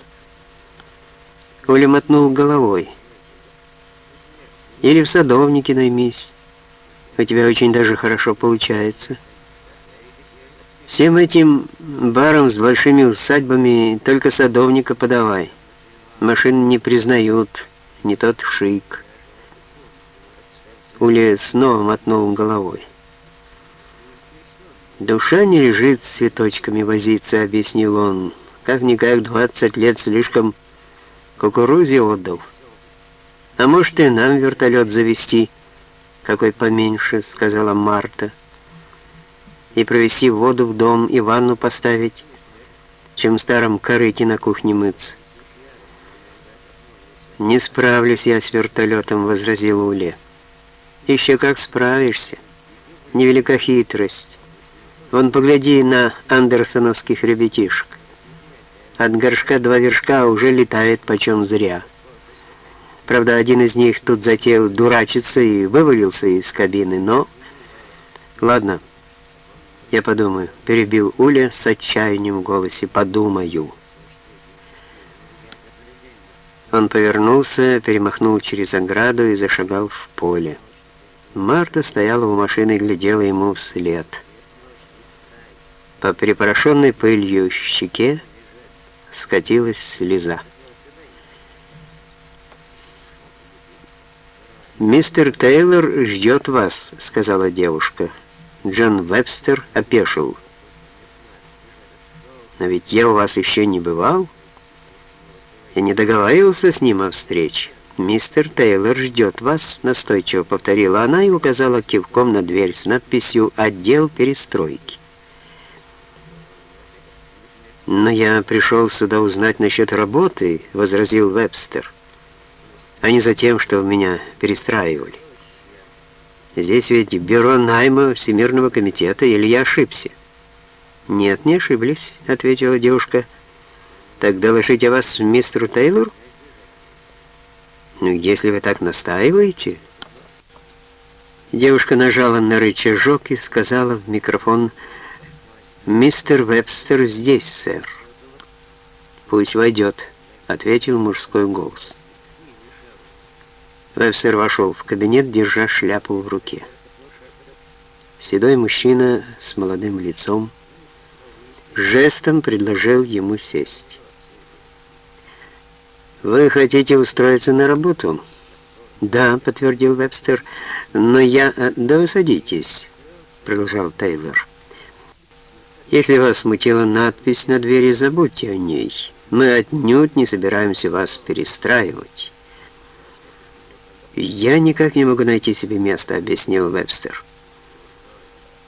Уля мотнул головой. «Или в садовнике наймись. У тебя очень даже хорошо получается». Всем этим барам с большими усадьбами только садовника подавай. Машин не признают, не тот шик. Уля снова мотнул головой. «Душа не лежит с цветочками возиться», — объяснил он. «Как-никак двадцать лет слишком кукурузе отдал. А может, и нам вертолет завести, какой поменьше», — сказала Марта и провести воду в дом и ванну поставить, чем в старом корыте на кухне мыться. «Не справлюсь я с вертолетом», — возразил Уле. «Еще как справишься. Невелика хитрость. Вон погляди на андерсоновских ребятишек. От горшка два вершка уже летает почем зря. Правда, один из них тут затеял дурачиться и вывалился из кабины, но... Ладно, «Я подумаю», — перебил Уля с отчаянием в голосе, «подумаю». Он повернулся, перемахнул через ограду и зашагал в поле. Марта стояла у машины и глядела ему вслед. По припорошенной пылью щеке скатилась слеза. «Мистер Тейлор ждет вас», — сказала девушка. Джон Вебстер опешил. «Но ведь я у вас еще не бывал. Я не договаривался с ним о встрече. Мистер Тейлор ждет вас», — настойчиво повторила она и указала кивком на дверь с надписью «Отдел перестройки». «Но я пришел сюда узнать насчет работы», — возразил Вебстер, «а не за тем, что меня перестраивали». Здесь ведь бюро найма Всемирного комитета, или я ошибся?» «Нет, не ошиблись», — ответила девушка. «Так доложить о вас мистеру Тейлору?» «Ну, если вы так настаиваете...» Девушка нажала на рычажок и сказала в микрофон «Мистер Вебстер здесь, сэр». «Пусть войдет», — ответил мужской голос. Вебстер вошел в кабинет, держа шляпу в руке. Седой мужчина с молодым лицом жестом предложил ему сесть. «Вы хотите устроиться на работу?» «Да», — подтвердил Вебстер, — «но я...» «Да вы садитесь», — продолжал Тейлор. Если вас смутила надпись на двери, забудьте о ней. Мы отнюдь не собираемся вас перестраивать. «Я никак не могу найти себе места», — объяснил Вебстер.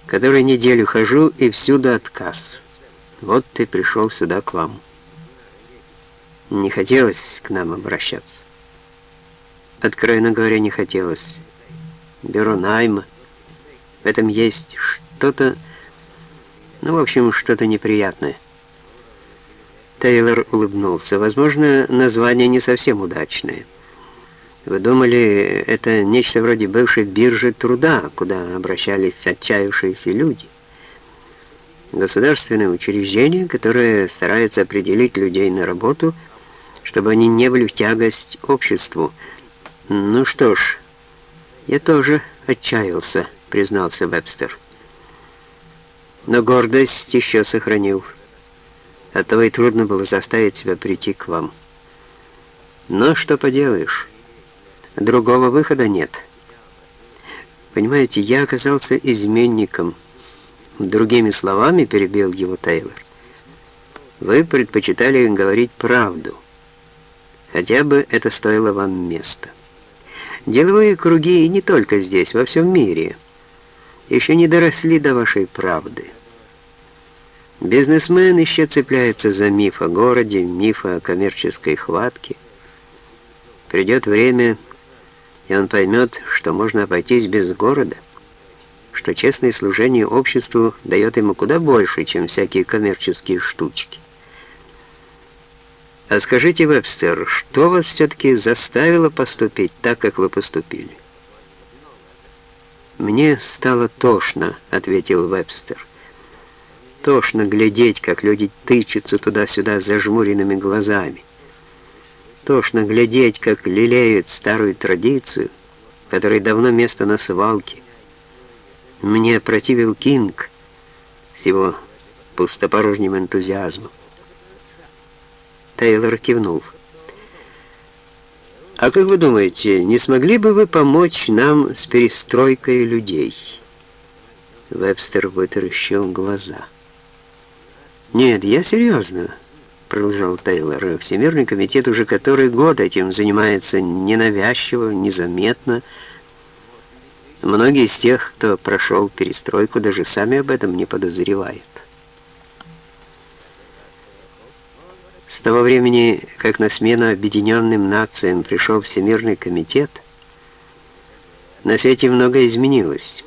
«Который неделю хожу, и всюду отказ. Вот ты пришел сюда к вам». Не хотелось к нам обращаться. Откровенно говоря, не хотелось. Бюро найма. В этом есть что-то, ну, в общем, что-то неприятное. Тейлор улыбнулся. Возможно, название не совсем удачное. Вы думали, это нечто вроде бывшей биржи труда, куда обращались отчаявшиеся люди? Государственное учреждение, которое старается определить людей на работу, чтобы они не были в тягость обществу. Ну что ж, я тоже отчаялся, признался Вебстер. Но гордость еще сохранил. Оттого и трудно было заставить себя прийти к вам. Но что поделаешь? Другого выхода нет. Понимаете, я оказался изменником. Другими словами, перебил его Тейлор. Вы предпочитали говорить правду. Хотя бы это стоило вам места. Деловые круги и не только здесь, во всем мире, еще не доросли до вашей правды. Бизнесмен еще цепляется за миф о городе, миф о коммерческой хватке. Придет время, и он поймет, что можно обойтись без города, что честное служение обществу дает ему куда больше, чем всякие коммерческие штучки. А скажите, Вебстер, что вас все-таки заставило поступить так, как вы поступили? «Мне стало тошно», — ответил Вебстер. «Тошно глядеть, как люди тычутся туда-сюда с зажмуренными глазами». Тошно глядеть, как лелеют старую традицию, которой давно место на свалке. Мне опротивел Кинг с его пустопорожним энтузиазмом. Тейлор кивнул. «А как вы думаете, не смогли бы вы помочь нам с перестройкой людей?» Вебстер вытаращил глаза. «Нет, я серьезно продолжал Тейлор, Всемирный комитет уже который год этим занимается ненавязчиво, незаметно. Многие из тех, кто прошел перестройку, даже сами об этом не подозревают. С того времени, как на смену объединенным нациям пришел Всемирный комитет, на свете многое изменилось,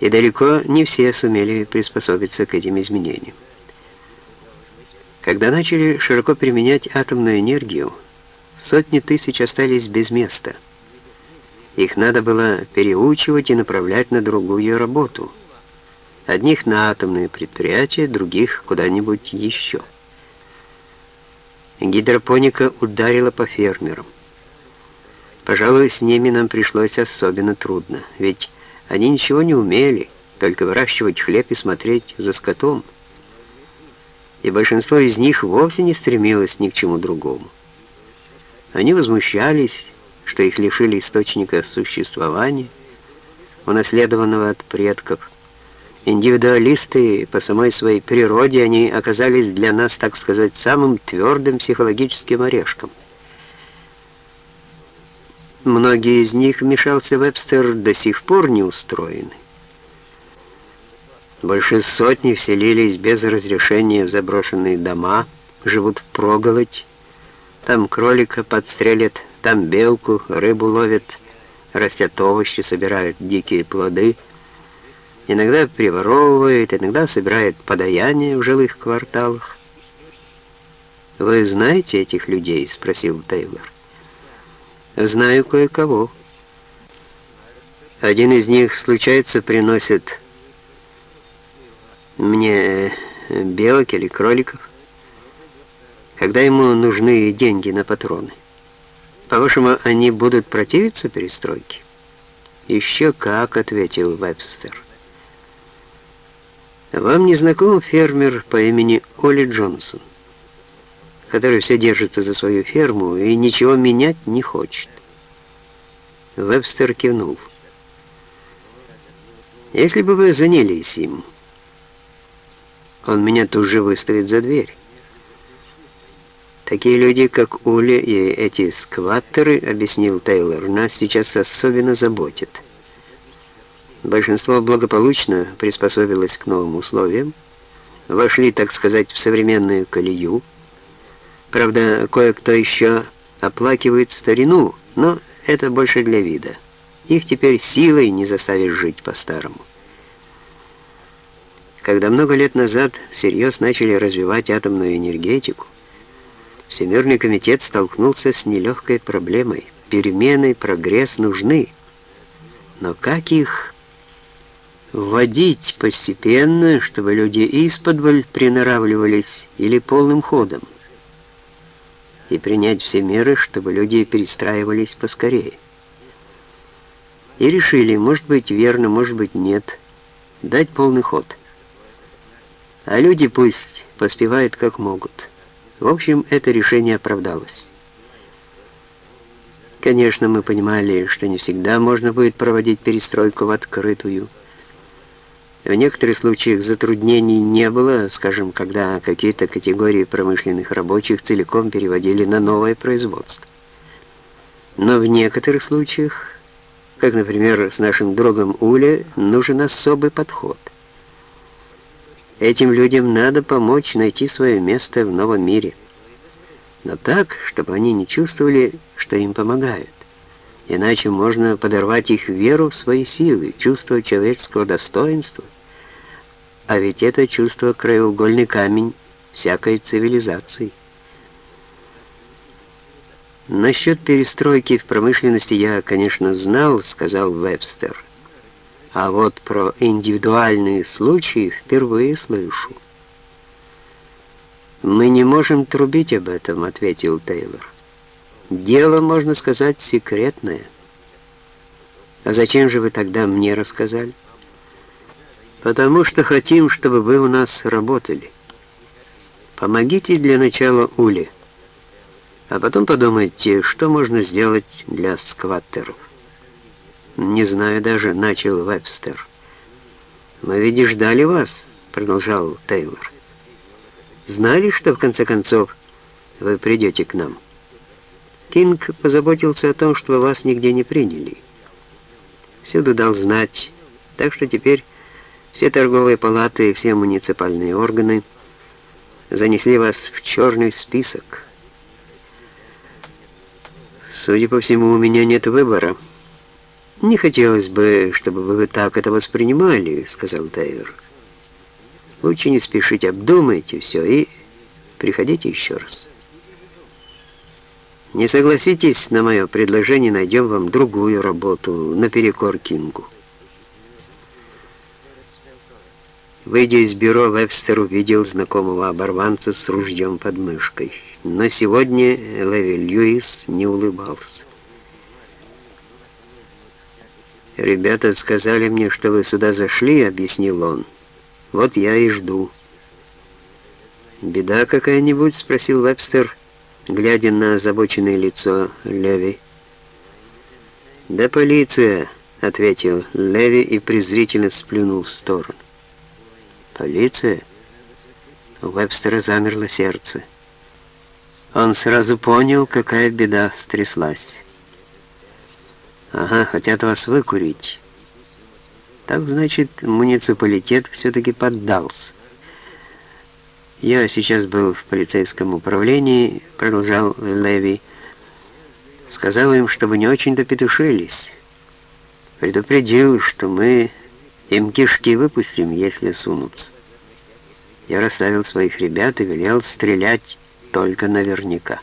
и далеко не все сумели приспособиться к этим изменениям. Когда начали широко применять атомную энергию, сотни тысяч остались без места. Их надо было переучивать и направлять на другую работу. Одних на атомные предприятия, других куда-нибудь еще. Гидропоника ударила по фермерам. Пожалуй, с ними нам пришлось особенно трудно, ведь они ничего не умели, только выращивать хлеб и смотреть за скотом и большинство из них вовсе не стремилось ни к чему другому. Они возмущались, что их лишили источника существования, унаследованного от предков. Индивидуалисты по самой своей природе, они оказались для нас, так сказать, самым твердым психологическим орешком. Многие из них, вмешался Вебстер, до сих пор не устроены. Больше сотни вселились без разрешения в заброшенные дома, живут в проголодь. Там кролика подстрелят, там белку, рыбу ловят, растят овощи, собирают дикие плоды. Иногда приворовывают, иногда собирают подаяние в жилых кварталах. «Вы знаете этих людей?» — спросил Тейлор. «Знаю кое-кого. Один из них, случается, приносит мне э, белок или кроликов, когда ему нужны деньги на патроны. По-вашему, они будут противиться перестройке? Еще как, ответил Вебстер. Вам не знаком фермер по имени Оли Джонсон, который все держится за свою ферму и ничего менять не хочет? Вебстер кивнул. Если бы вы занялись им, он меня тут же выставит за дверь. Такие люди, как Ули и эти скваттеры, объяснил Тейлор, нас сейчас особенно заботят. Большинство благополучно приспособилось к новым условиям, вошли, так сказать, в современную колею. Правда, кое-кто еще оплакивает старину, но это больше для вида. Их теперь силой не заставишь жить по-старому. Когда много лет назад всерьез начали развивать атомную энергетику, Всемирный комитет столкнулся с нелегкой проблемой. Перемены, прогресс нужны. Но как их вводить постепенно, чтобы люди из-под приноравливались или полным ходом? И принять все меры, чтобы люди перестраивались поскорее. И решили, может быть верно, может быть нет, дать полный ход. А люди пусть поспевают как могут. В общем, это решение оправдалось. Конечно, мы понимали, что не всегда можно будет проводить перестройку в открытую. В некоторых случаях затруднений не было, скажем, когда какие-то категории промышленных рабочих целиком переводили на новое производство. Но в некоторых случаях, как, например, с нашим другом Уле, нужен особый подход – Этим людям надо помочь найти свое место в новом мире. Но так, чтобы они не чувствовали, что им помогают. Иначе можно подорвать их веру в свои силы, чувство человеческого достоинства. А ведь это чувство краеугольный камень всякой цивилизации. Насчет перестройки в промышленности я, конечно, знал, сказал Вебстер. А вот про индивидуальные случаи впервые слышу. «Мы не можем трубить об этом», — ответил Тейлор. «Дело, можно сказать, секретное». «А зачем же вы тогда мне рассказали?» «Потому что хотим, чтобы вы у нас работали. Помогите для начала Уле, а потом подумайте, что можно сделать для скваттеров». «Не знаю даже», — начал Вебстер. «Мы ведь ждали вас», — продолжал Тейлор. «Знали, что в конце концов вы придете к нам?» Кинг позаботился о том, чтобы вас нигде не приняли. Всюду дал знать, так что теперь все торговые палаты и все муниципальные органы занесли вас в черный список. Судя по всему, у меня нет выбора. «Не хотелось бы, чтобы вы так это воспринимали», — сказал Тейвер. «Лучше не спешите, обдумайте все и приходите еще раз. Не согласитесь на мое предложение, найдем вам другую работу наперекор Кингу». Выйдя из бюро, Вебстер увидел знакомого оборванца с ружьем под мышкой. Но сегодня Леви Льюис не улыбался. «Ребята сказали мне, что вы сюда зашли», — объяснил он. «Вот я и жду». «Беда какая-нибудь?» — спросил Вебстер, глядя на озабоченное лицо Леви. «Да полиция», — ответил Леви и презрительно сплюнул в сторону. «Полиция?» У Вебстера замерло сердце. Он сразу понял, какая беда стряслась. Ага, хотят вас выкурить. Так, значит, муниципалитет все-таки поддался. Я сейчас был в полицейском управлении, продолжал Леви. Сказал им, чтобы не очень-то петушились. Предупредил, что мы им кишки выпустим, если сунутся. Я расставил своих ребят и велел стрелять только наверняка.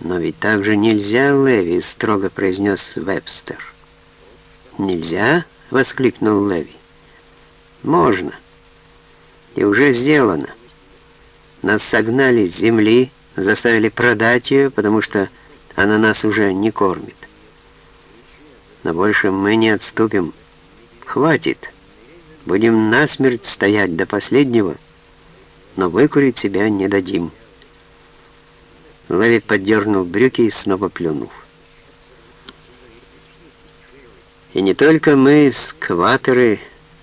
«Но ведь так же нельзя, Леви», — строго произнес Вебстер. «Нельзя?» — воскликнул Леви. «Можно. И уже сделано. Нас согнали с земли, заставили продать ее, потому что она нас уже не кормит. Но больше мы не отступим. Хватит. Будем насмерть стоять до последнего, но выкурить себя не дадим». Леви поддернул брюки и снова плюнул. И не только мы, скваторы,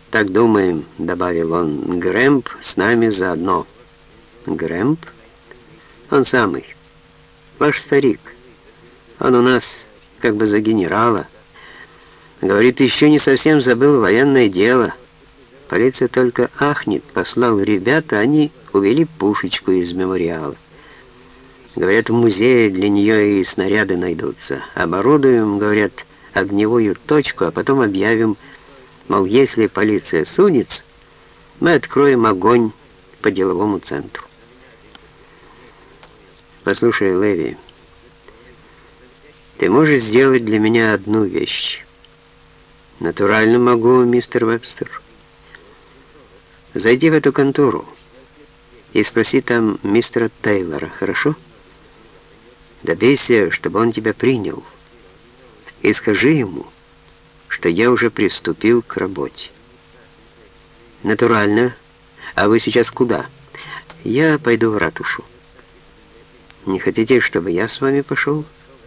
так думаем», — добавил он. «Грэмп с нами заодно». «Грэмп?» «Он самый. Ваш старик. Он у нас как бы за генерала. Говорит, еще не совсем забыл военное дело. Полиция только ахнет, послал ребята, они увели пушечку из мемориала. Говорят, в музее для нее и снаряды найдутся. Оборудуем, говорят, огневую точку, а потом объявим, мол, если полиция сунется, мы откроем огонь по деловому центру. Послушай, Леви, ты можешь сделать для меня одну вещь? Натурально могу, мистер Вебстер. Зайди в эту контору и спроси там мистера Тейлора, хорошо? Добейся, чтобы он тебя принял. И скажи ему, что я уже приступил к работе. Натурально. А вы сейчас куда? Я пойду в ратушу. Не хотите, чтобы я с вами пошел?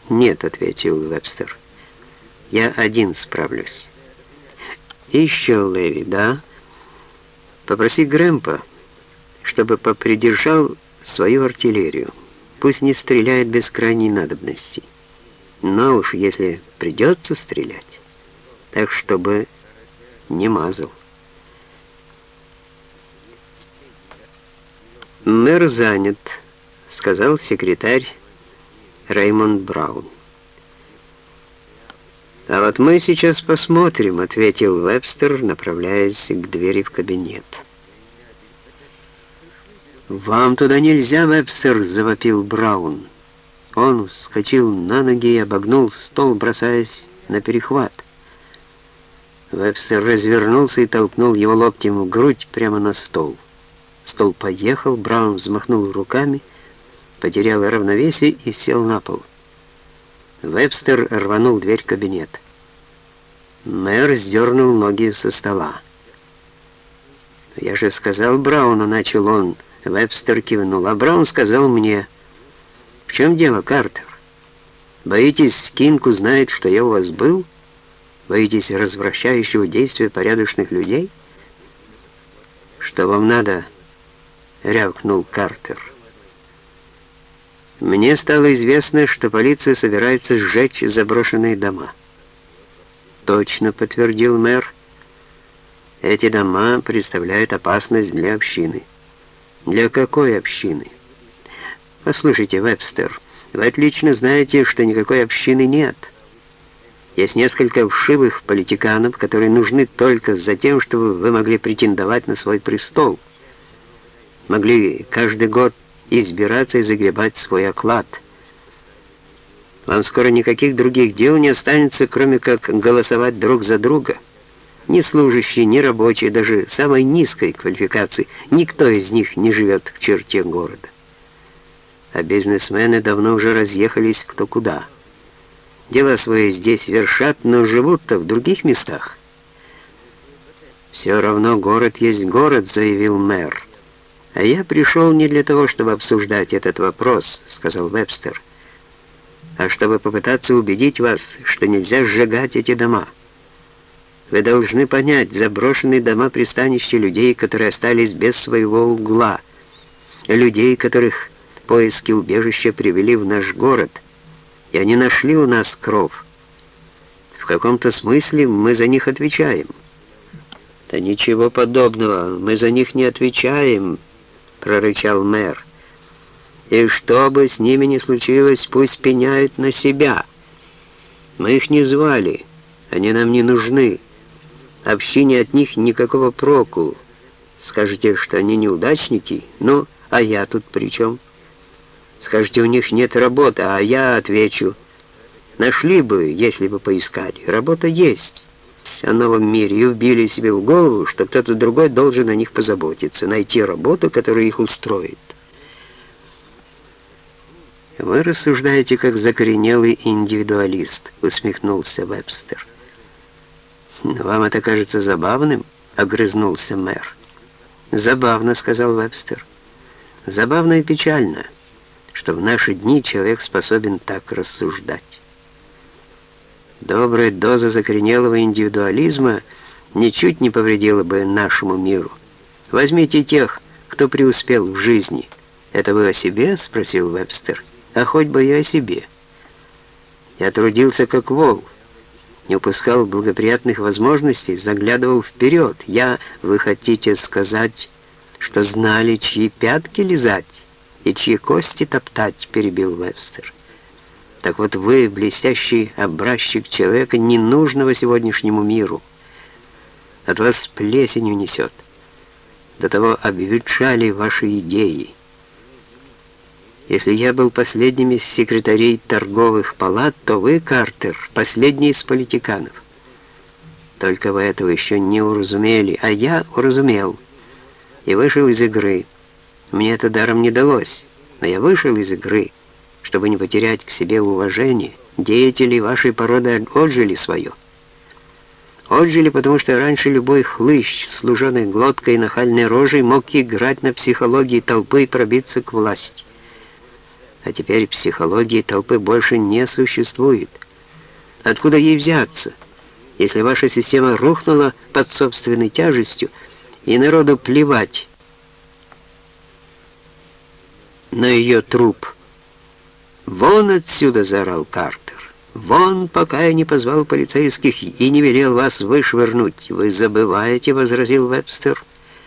Нет, ответил Вебстер. Я один справлюсь. еще, Леви, да? Попроси Грэмпа, чтобы попридержал свою артиллерию. Пусть не стреляет без крайней надобности. Но уж если придется стрелять, так чтобы не мазал. «Мэр занят», — сказал секретарь Реймонд Браун. «А вот мы сейчас посмотрим», — ответил Вебстер, направляясь к двери в кабинет. «Вам туда нельзя, Вебстер!» — завопил Браун. Он вскочил на ноги и обогнул стол, бросаясь на перехват. Вебстер развернулся и толкнул его локтем в грудь прямо на стол. Стол поехал, Браун взмахнул руками, потерял равновесие и сел на пол. Вебстер рванул дверь кабинета. Мэр сдернул ноги со стола. «Я же сказал Брауну», — начал он, — Вебстер кивнул, а Браун сказал мне, «В чем дело, Картер? Боитесь, Кинг узнает, что я у вас был? Боитесь развращающего действия порядочных людей?» «Что вам надо?» — рявкнул Картер. «Мне стало известно, что полиция собирается сжечь заброшенные дома». «Точно», — подтвердил мэр. «Эти дома представляют опасность для общины». Для какой общины? Послушайте, Вебстер, вы отлично знаете, что никакой общины нет. Есть несколько вшивых политиканов, которые нужны только за тем, чтобы вы могли претендовать на свой престол. Могли каждый год избираться и загребать свой оклад. Вам скоро никаких других дел не останется, кроме как голосовать друг за друга. Ни служащие, ни рабочие, даже самой низкой квалификации, никто из них не живет в черте города. А бизнесмены давно уже разъехались кто куда. Дела свои здесь вершат, но живут-то в других местах. «Все равно город есть город», — заявил мэр. «А я пришел не для того, чтобы обсуждать этот вопрос», — сказал Вебстер, «а чтобы попытаться убедить вас, что нельзя сжигать эти дома». Вы должны понять, заброшенные дома пристанища людей, которые остались без своего угла, людей, которых поиски убежища привели в наш город, и они нашли у нас кров. В каком-то смысле мы за них отвечаем. «Да ничего подобного, мы за них не отвечаем», — прорычал мэр. «И что бы с ними ни случилось, пусть пеняют на себя. Мы их не звали, они нам не нужны» общине от них никакого проку. Скажете, что они неудачники? Ну, а я тут при чем? Скажете, у них нет работы, а я отвечу. Нашли бы, если бы поискали. Работа есть. О новом мире и убили себе в голову, что кто-то другой должен о них позаботиться, найти работу, которая их устроит. «Вы рассуждаете, как закоренелый индивидуалист», — усмехнулся Вебстер. «Вам это кажется забавным?» — огрызнулся мэр. «Забавно», — сказал Вебстер. «Забавно и печально, что в наши дни человек способен так рассуждать. Добрая доза закоренелого индивидуализма ничуть не повредило бы нашему миру. Возьмите тех, кто преуспел в жизни. Это вы о себе?» — спросил Вебстер. «А хоть бы я о себе». Я трудился как вол, не упускал благоприятных возможностей, заглядывал вперед. Я, вы хотите сказать, что знали, чьи пятки лизать и чьи кости топтать, перебил Вебстер. Так вот вы, блестящий образчик человека, ненужного сегодняшнему миру. От вас плесенью несет. До того обветшали ваши идеи. Если я был последним из секретарей торговых палат, то вы, Картер, последний из политиканов. Только вы этого еще не уразумели, а я уразумел и вышел из игры. Мне это даром не далось, но я вышел из игры, чтобы не потерять к себе уважение. Деятели вашей породы отжили свое. Отжили, потому что раньше любой хлыщ, служенный глоткой и нахальной рожей, мог играть на психологии толпы и пробиться к власти. А теперь психологии толпы больше не существует. Откуда ей взяться, если ваша система рухнула под собственной тяжестью, и народу плевать на ее труп? «Вон отсюда!» — заорал Картер. «Вон, пока я не позвал полицейских и не велел вас вышвырнуть. Вы забываете, — возразил Вебстер,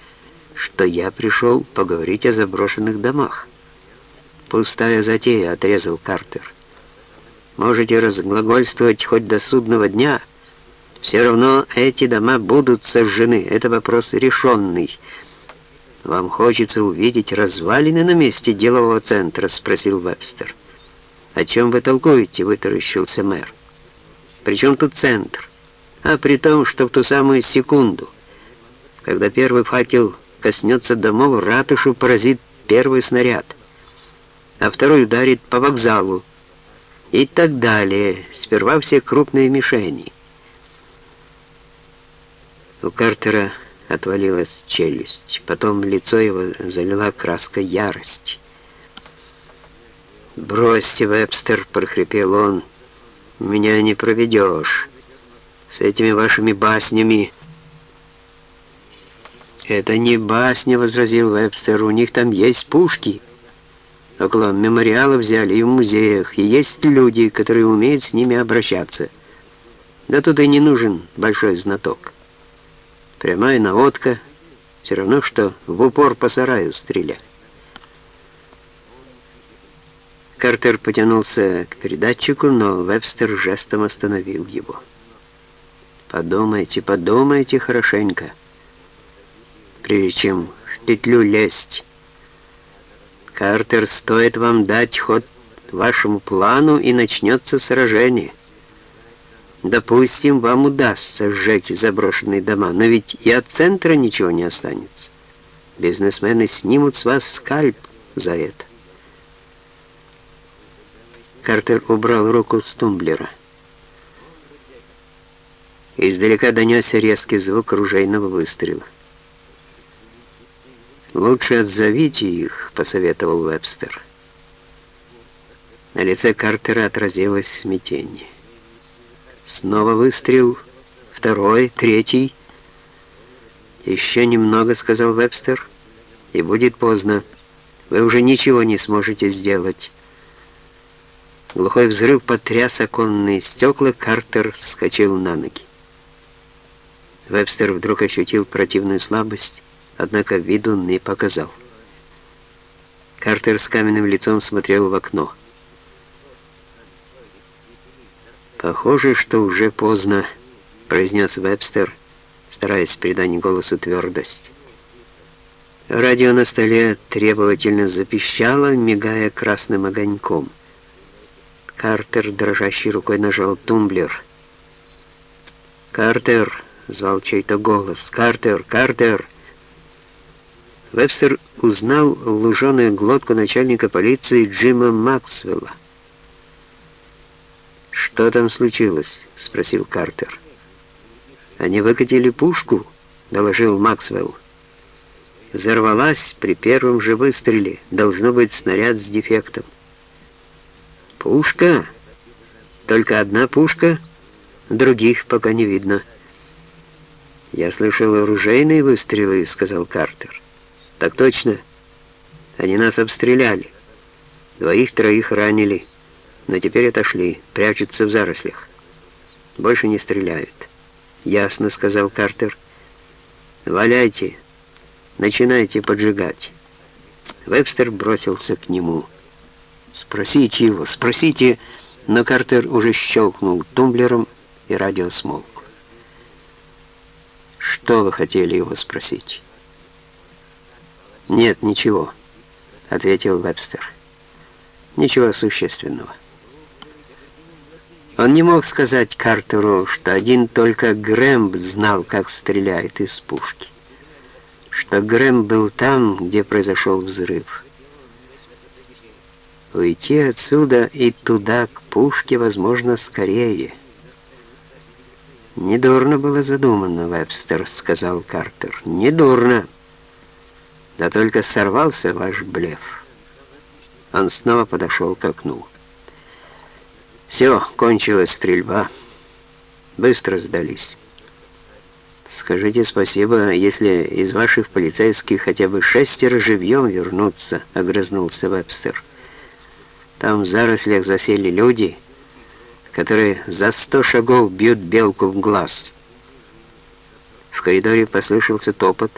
— что я пришел поговорить о заброшенных домах». «Пустая затея», — отрезал Картер. «Можете разглагольствовать хоть до судного дня. Все равно эти дома будут сожжены. Это вопрос решенный». «Вам хочется увидеть развалины на месте делового центра?» — спросил Вебстер. «О чем вы толкуете?» — вытаращился мэр. «При чем тут центр?» «А при том, что в ту самую секунду, когда первый факел коснется домов, ратушу поразит первый снаряд» а второй ударит по вокзалу. И так далее. Сперва все крупные мишени. У Картера отвалилась челюсть. Потом лицо его залила краска ярости. «Бросьте, Вебстер!» — прохрипел он. «Меня не проведешь. С этими вашими баснями...» «Это не басня», — возразил Вебстер. «У них там есть пушки». Около мемориала взяли и в музеях, и есть люди, которые умеют с ними обращаться. Да тут и не нужен большой знаток. Прямая наводка, все равно, что в упор по сараю стрелять. Картер потянулся к передатчику, но Вебстер жестом остановил его. «Подумайте, подумайте хорошенько, прежде чем в петлю лезть». Картер, стоит вам дать ход вашему плану, и начнется сражение. Допустим, вам удастся сжечь заброшенные дома, но ведь и от центра ничего не останется. Бизнесмены снимут с вас скальп за это. Картер убрал руку с тумблера. Издалека донесся резкий звук ружейного выстрела. «Лучше отзовите их», — посоветовал Вебстер. На лице Картера отразилось смятение. Снова выстрел, второй, третий. «Еще немного», — сказал Вебстер, — «и будет поздно. Вы уже ничего не сможете сделать». Глухой взрыв потряс оконные стекла, Картер вскочил на ноги. Вебстер вдруг ощутил противную слабость, однако виду не показал. Картер с каменным лицом смотрел в окно. «Похоже, что уже поздно», — произнес Вебстер, стараясь придать голосу твердость. Радио на столе требовательно запищало, мигая красным огоньком. Картер дрожащей рукой нажал тумблер. «Картер!» — звал чей-то голос. «Картер! Картер!» Вебстер узнал луженую глотку начальника полиции Джима Максвелла. «Что там случилось?» — спросил Картер. «Они выкатили пушку», — доложил Максвелл. «Взорвалась при первом же выстреле. Должно быть снаряд с дефектом». «Пушка? Только одна пушка? Других пока не видно». «Я слышал оружейные выстрелы», — сказал Картер. «Так точно. Они нас обстреляли. Двоих-троих ранили, но теперь отошли, прячутся в зарослях. Больше не стреляют». «Ясно», — сказал Картер. «Валяйте, начинайте поджигать». Вебстер бросился к нему. «Спросите его, спросите...» Но Картер уже щелкнул тумблером, и радио смолк. «Что вы хотели его спросить?» «Нет, ничего», — ответил Вебстер. «Ничего существенного». Он не мог сказать Картеру, что один только Грэмп знал, как стреляет из пушки, что Грэмп был там, где произошел взрыв. Уйти отсюда и туда, к пушке, возможно, скорее. «Недурно было задумано, Вебстер», — сказал Картер. «Недурно. Да только сорвался ваш блеф». Он снова подошел к окну. «Все, кончилась стрельба. Быстро сдались». «Скажите спасибо, если из ваших полицейских хотя бы шестеро живьем вернутся», — огрызнулся Вебстер. Там в зарослях засели люди, которые за сто шагов бьют белку в глаз. В коридоре послышался топот.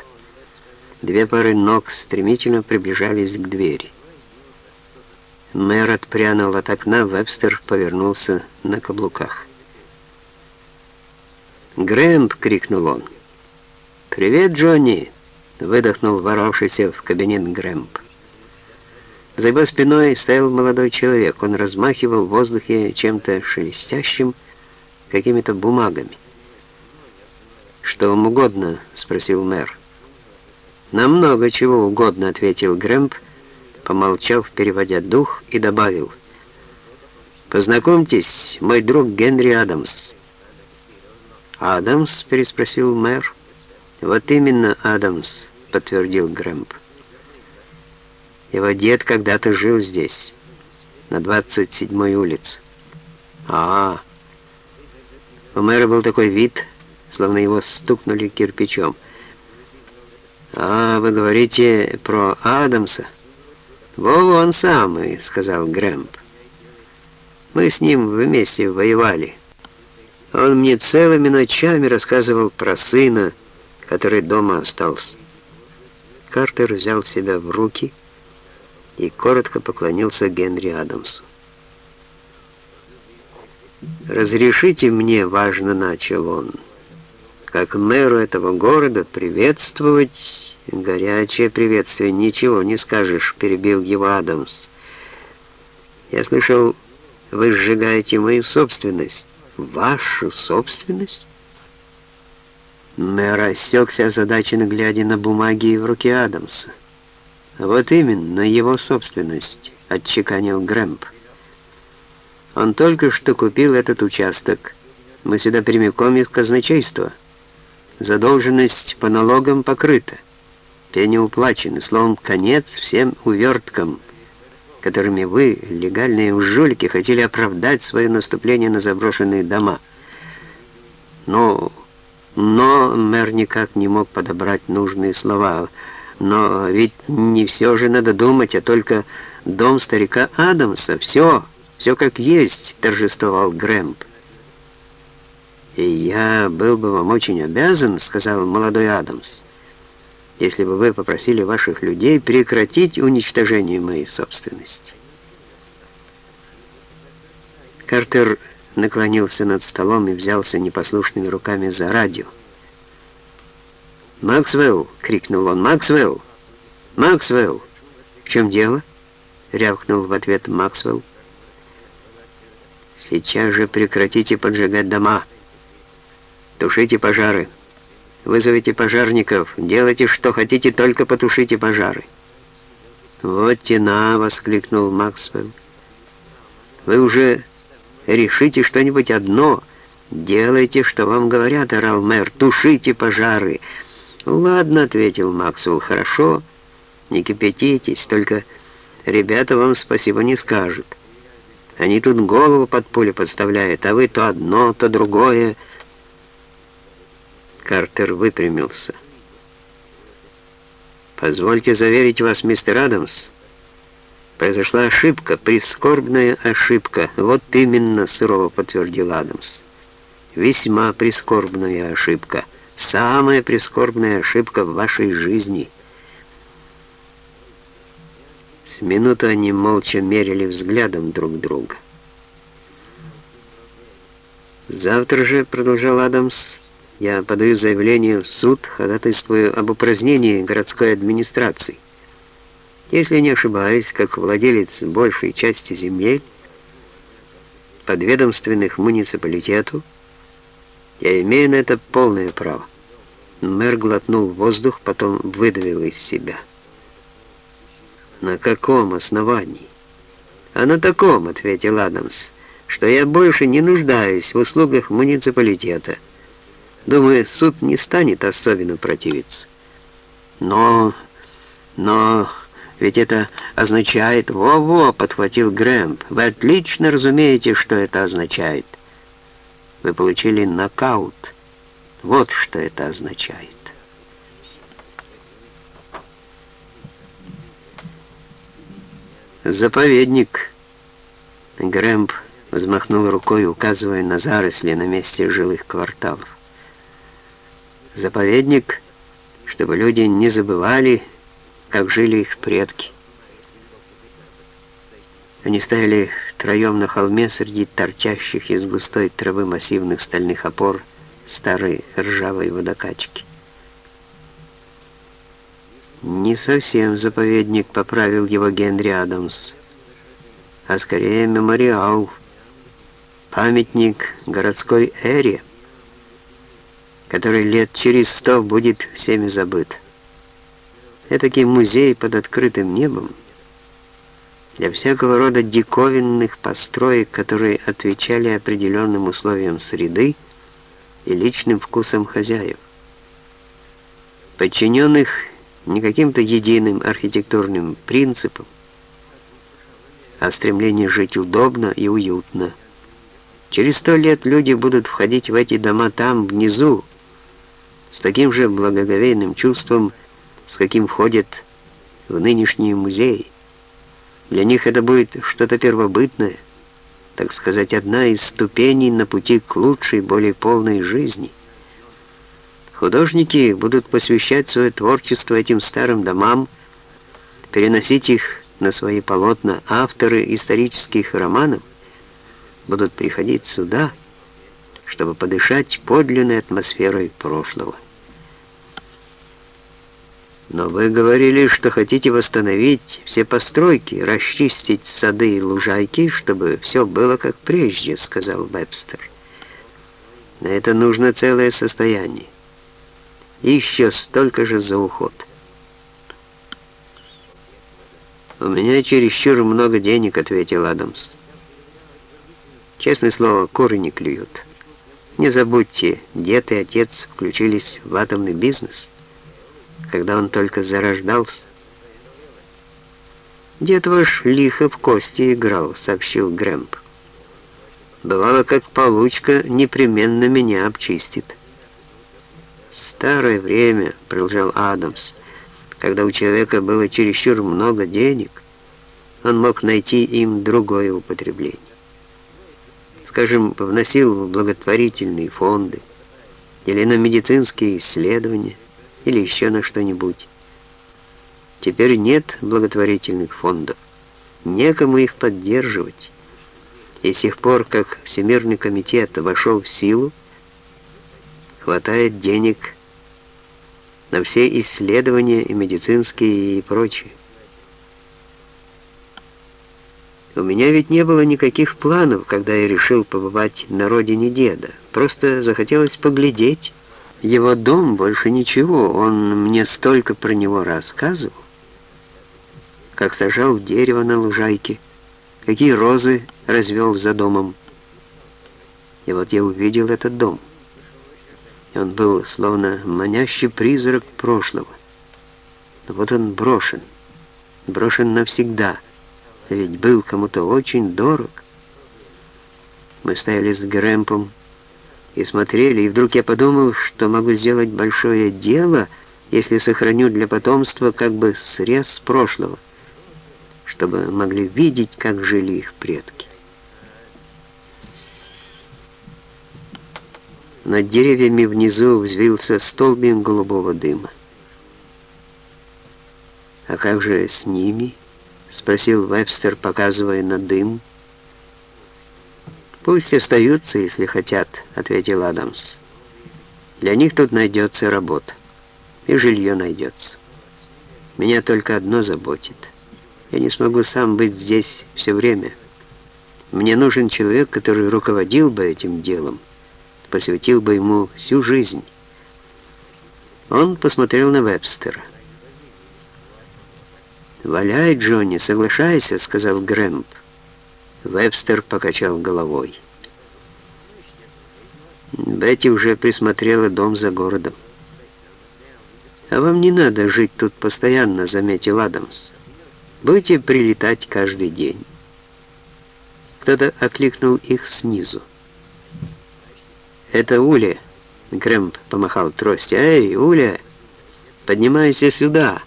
Две пары ног стремительно приближались к двери. Мэр отпрянул от окна, Вебстер повернулся на каблуках. «Грэмп!» — крикнул он. «Привет, Джонни!» — выдохнул ворвавшийся в кабинет Грэмп. За его спиной стоял молодой человек. Он размахивал в воздухе чем-то шелестящим, какими-то бумагами. «Что вам угодно?» — спросил мэр. «Нам много чего угодно», — ответил Грэмп, помолчав, переводя дух, и добавил. «Познакомьтесь, мой друг Генри Адамс». «Адамс?» — переспросил мэр. «Вот именно Адамс», — подтвердил Грэмп. Его дед когда-то жил здесь, на 27-й улице. А, -а, а У мэра был такой вид, словно его стукнули кирпичом. «А, вы говорите про Адамса?» «Во, он самый», — сказал Грэмп. «Мы с ним вместе воевали. Он мне целыми ночами рассказывал про сына, который дома остался». Картер взял себя в руки и коротко поклонился Генри Адамсу. «Разрешите мне, — важно начал он, — как мэру этого города приветствовать...» «Горячее приветствие, ничего не скажешь», — перебил его Адамс. «Я слышал, вы сжигаете мою собственность». «Вашу собственность?» Мэр осекся, озадаченно глядя на бумаги в руке Адамса. «Вот именно, его собственность», — отчеканил Грэмп. «Он только что купил этот участок. Мы сюда прямиком из казначейства. Задолженность по налогам покрыта. Пени уплачены. Словом, конец всем уверткам, которыми вы, легальные жулики, хотели оправдать свое наступление на заброшенные дома. Но, но мэр никак не мог подобрать нужные слова — но ведь не все же надо думать, а только дом старика Адамса. Все, все как есть, торжествовал Грэмп. «И я был бы вам очень обязан», — сказал молодой Адамс, «если бы вы попросили ваших людей прекратить уничтожение моей собственности». Картер наклонился над столом и взялся непослушными руками за радио. «Максвелл!» — крикнул он. «Максвелл! Максвелл!» «В чем дело?» — рявкнул в ответ Максвелл. «Сейчас же прекратите поджигать дома. Тушите пожары. Вызовите пожарников. Делайте, что хотите, только потушите пожары». «Вот тена!» — воскликнул Максвелл. «Вы уже решите что-нибудь одно. Делайте, что вам говорят, орал мэр. Тушите пожары!» «Ладно», — ответил Максвелл, — «хорошо, не кипятитесь, только ребята вам спасибо не скажут. Они тут голову под пулю подставляют, а вы то одно, то другое». Картер выпрямился. «Позвольте заверить вас, мистер Адамс, произошла ошибка, прискорбная ошибка. Вот именно, сурово подтвердил Адамс. Весьма прискорбная ошибка. Самая прискорбная ошибка в вашей жизни». С минуту они молча мерили взглядом друг друга. «Завтра же», — продолжал Адамс, — «я подаю заявление в суд, ходатайствую об упразднении городской администрации. Если не ошибаюсь, как владелец большей части земель, подведомственных муниципалитету, я имею на это полное право». Мэр глотнул воздух, потом выдавил из себя. «На каком основании?» «А на таком», — ответил Адамс что я больше не нуждаюсь в услугах муниципалитета. Думаю, суд не станет особенно противиться. Но... но... Ведь это означает... Во-во, подхватил Грэмп. Вы отлично разумеете, что это означает. Вы получили нокаут. Вот что это означает. Заповедник. Грэмп взмахнул рукой, указывая на заросли на месте жилых кварталов. Заповедник, чтобы люди не забывали, как жили их предки. Они стояли втроем на холме среди торчащих из густой травы массивных стальных опор старой ржавой водокачки. «Не совсем заповедник», — поправил его Генри Адамс, «а скорее мемориал» памятник городской эре, который лет через сто будет всеми забыт. Этакий музей под открытым небом для всякого рода диковинных построек, которые отвечали определенным условиям среды и личным вкусам хозяев, подчиненных не каким-то единым архитектурным принципам, а стремлению жить удобно и уютно – Через сто лет люди будут входить в эти дома там, внизу, с таким же благоговейным чувством, с каким входят в нынешние музеи. Для них это будет что-то первобытное, так сказать, одна из ступеней на пути к лучшей, более полной жизни. Художники будут посвящать свое творчество этим старым домам, переносить их на свои полотна авторы исторических романов, будут приходить сюда, чтобы подышать подлинной атмосферой прошлого. Но вы говорили, что хотите восстановить все постройки, расчистить сады и лужайки, чтобы все было как прежде, сказал Вебстер. На это нужно целое состояние. И еще столько же за уход. «У меня чересчур много денег», — ответил Адамс. Честное слово, куры не клюют. Не забудьте, дед и отец включились в атомный бизнес, когда он только зарождался. «Дед ваш лихо в кости играл», — сообщил Грэмп. «Бывало, как получка непременно меня обчистит». «Старое время», — продолжал Адамс, — «когда у человека было чересчур много денег, он мог найти им другое употребление скажем, вносил в благотворительные фонды, или на медицинские исследования, или еще на что-нибудь. Теперь нет благотворительных фондов, некому их поддерживать. И с тех пор, как Всемирный комитет вошел в силу, хватает денег на все исследования и медицинские и прочее. У меня ведь не было никаких планов, когда я решил побывать на родине деда. Просто захотелось поглядеть. Его дом, больше ничего. Он мне столько про него рассказывал. Как сажал дерево на лужайке, какие розы развел за домом. И вот я увидел этот дом. И он был словно манящий призрак прошлого. Но вот он брошен, брошен навсегда — ведь был кому-то очень дорог. Мы стояли с Грэмпом и смотрели, и вдруг я подумал, что могу сделать большое дело, если сохраню для потомства как бы срез прошлого, чтобы могли видеть, как жили их предки. Над деревьями внизу взвился столбик голубого дыма. «А как же с ними?» — спросил Вебстер, показывая на дым. «Пусть остаются, если хотят», — ответил Адамс. «Для них тут найдется работа, и жилье найдется. Меня только одно заботит. Я не смогу сам быть здесь все время. Мне нужен человек, который руководил бы этим делом, посвятил бы ему всю жизнь». Он посмотрел на Вебстера. «Валяй, Джонни, соглашайся», — сказал Грэмп. Вебстер покачал головой. Бетти уже присмотрела дом за городом. «А вам не надо жить тут постоянно», — заметил Адамс. «Будете прилетать каждый день». Кто-то окликнул их снизу. «Это Уля», — Грэмп помахал тростью. «Эй, Уля, поднимайся сюда!»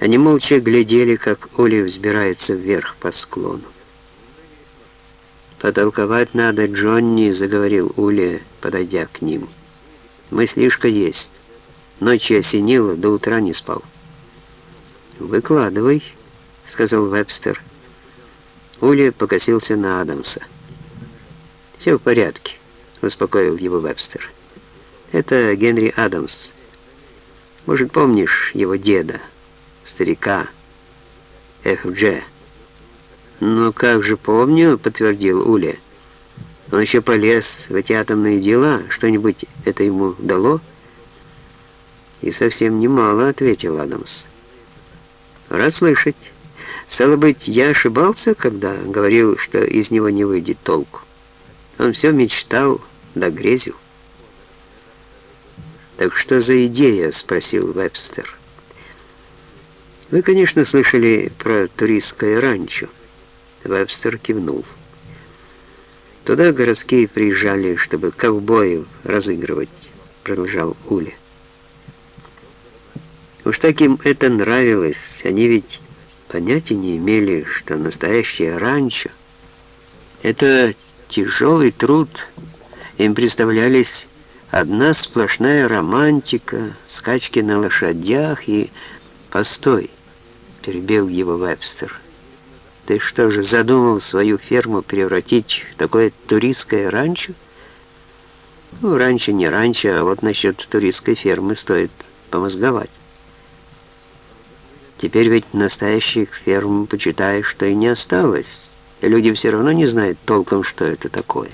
Они молча глядели, как Оля взбирается вверх по склону. «Потолковать надо, Джонни», — заговорил Уля, подойдя к ним. «Мыслишка есть. Ночью осенило, до утра не спал». «Выкладывай», — сказал Вебстер. Уля покосился на Адамса. «Все в порядке», — успокоил его Вебстер. «Это Генри Адамс. Может, помнишь его деда?» Старика Эхдже. «Ну как же помню», — подтвердил Уля. «Он еще полез в эти атомные дела. Что-нибудь это ему дало?» «И совсем немало», — ответил Адамс. «Рад слышать. Стало быть, я ошибался, когда говорил, что из него не выйдет толку. Он все мечтал, да грезил». «Так что за идея?» — спросил Вебстер. Вы, конечно, слышали про туристское ранчо. Вебстер кивнул. Туда городские приезжали, чтобы ковбоев разыгрывать, продолжал Уля. Уж так им это нравилось, они ведь понятия не имели, что настоящее ранчо — это тяжелый труд. Им представлялись одна сплошная романтика, скачки на лошадях и... Постой, перебил его Вебстер. «Ты что же, задумал свою ферму превратить в такое туристское ранчо?» «Ну, раньше не раньше, а вот насчет туристской фермы стоит помозговать. Теперь ведь настоящих ферм, почитаешь, что и не осталось. И люди все равно не знают толком, что это такое.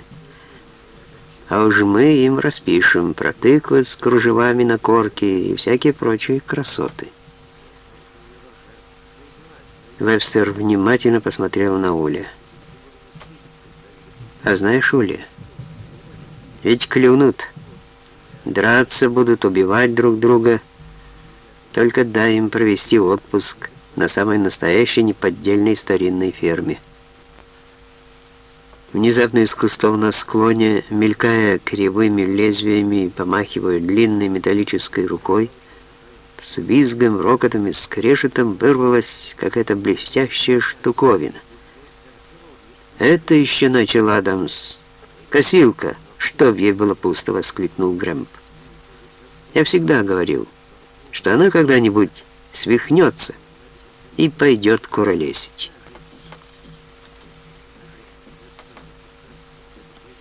А уж мы им распишем про тыквы с кружевами на корке и всякие прочие красоты». Вебстер внимательно посмотрел на Уля. «А знаешь, Уля, ведь клюнут, драться будут, убивать друг друга. Только дай им провести отпуск на самой настоящей неподдельной старинной ферме». Внезапно из кустов на склоне, мелькая кривыми лезвиями, помахивая длинной металлической рукой, с визгом, рокотом и скрежетом вырвалась какая-то блестящая штуковина. «Это еще начал Адамс. Косилка, что в ей было пусто!» — воскликнул Грэмп. «Я всегда говорил, что она когда-нибудь свихнется и пойдет куролесить».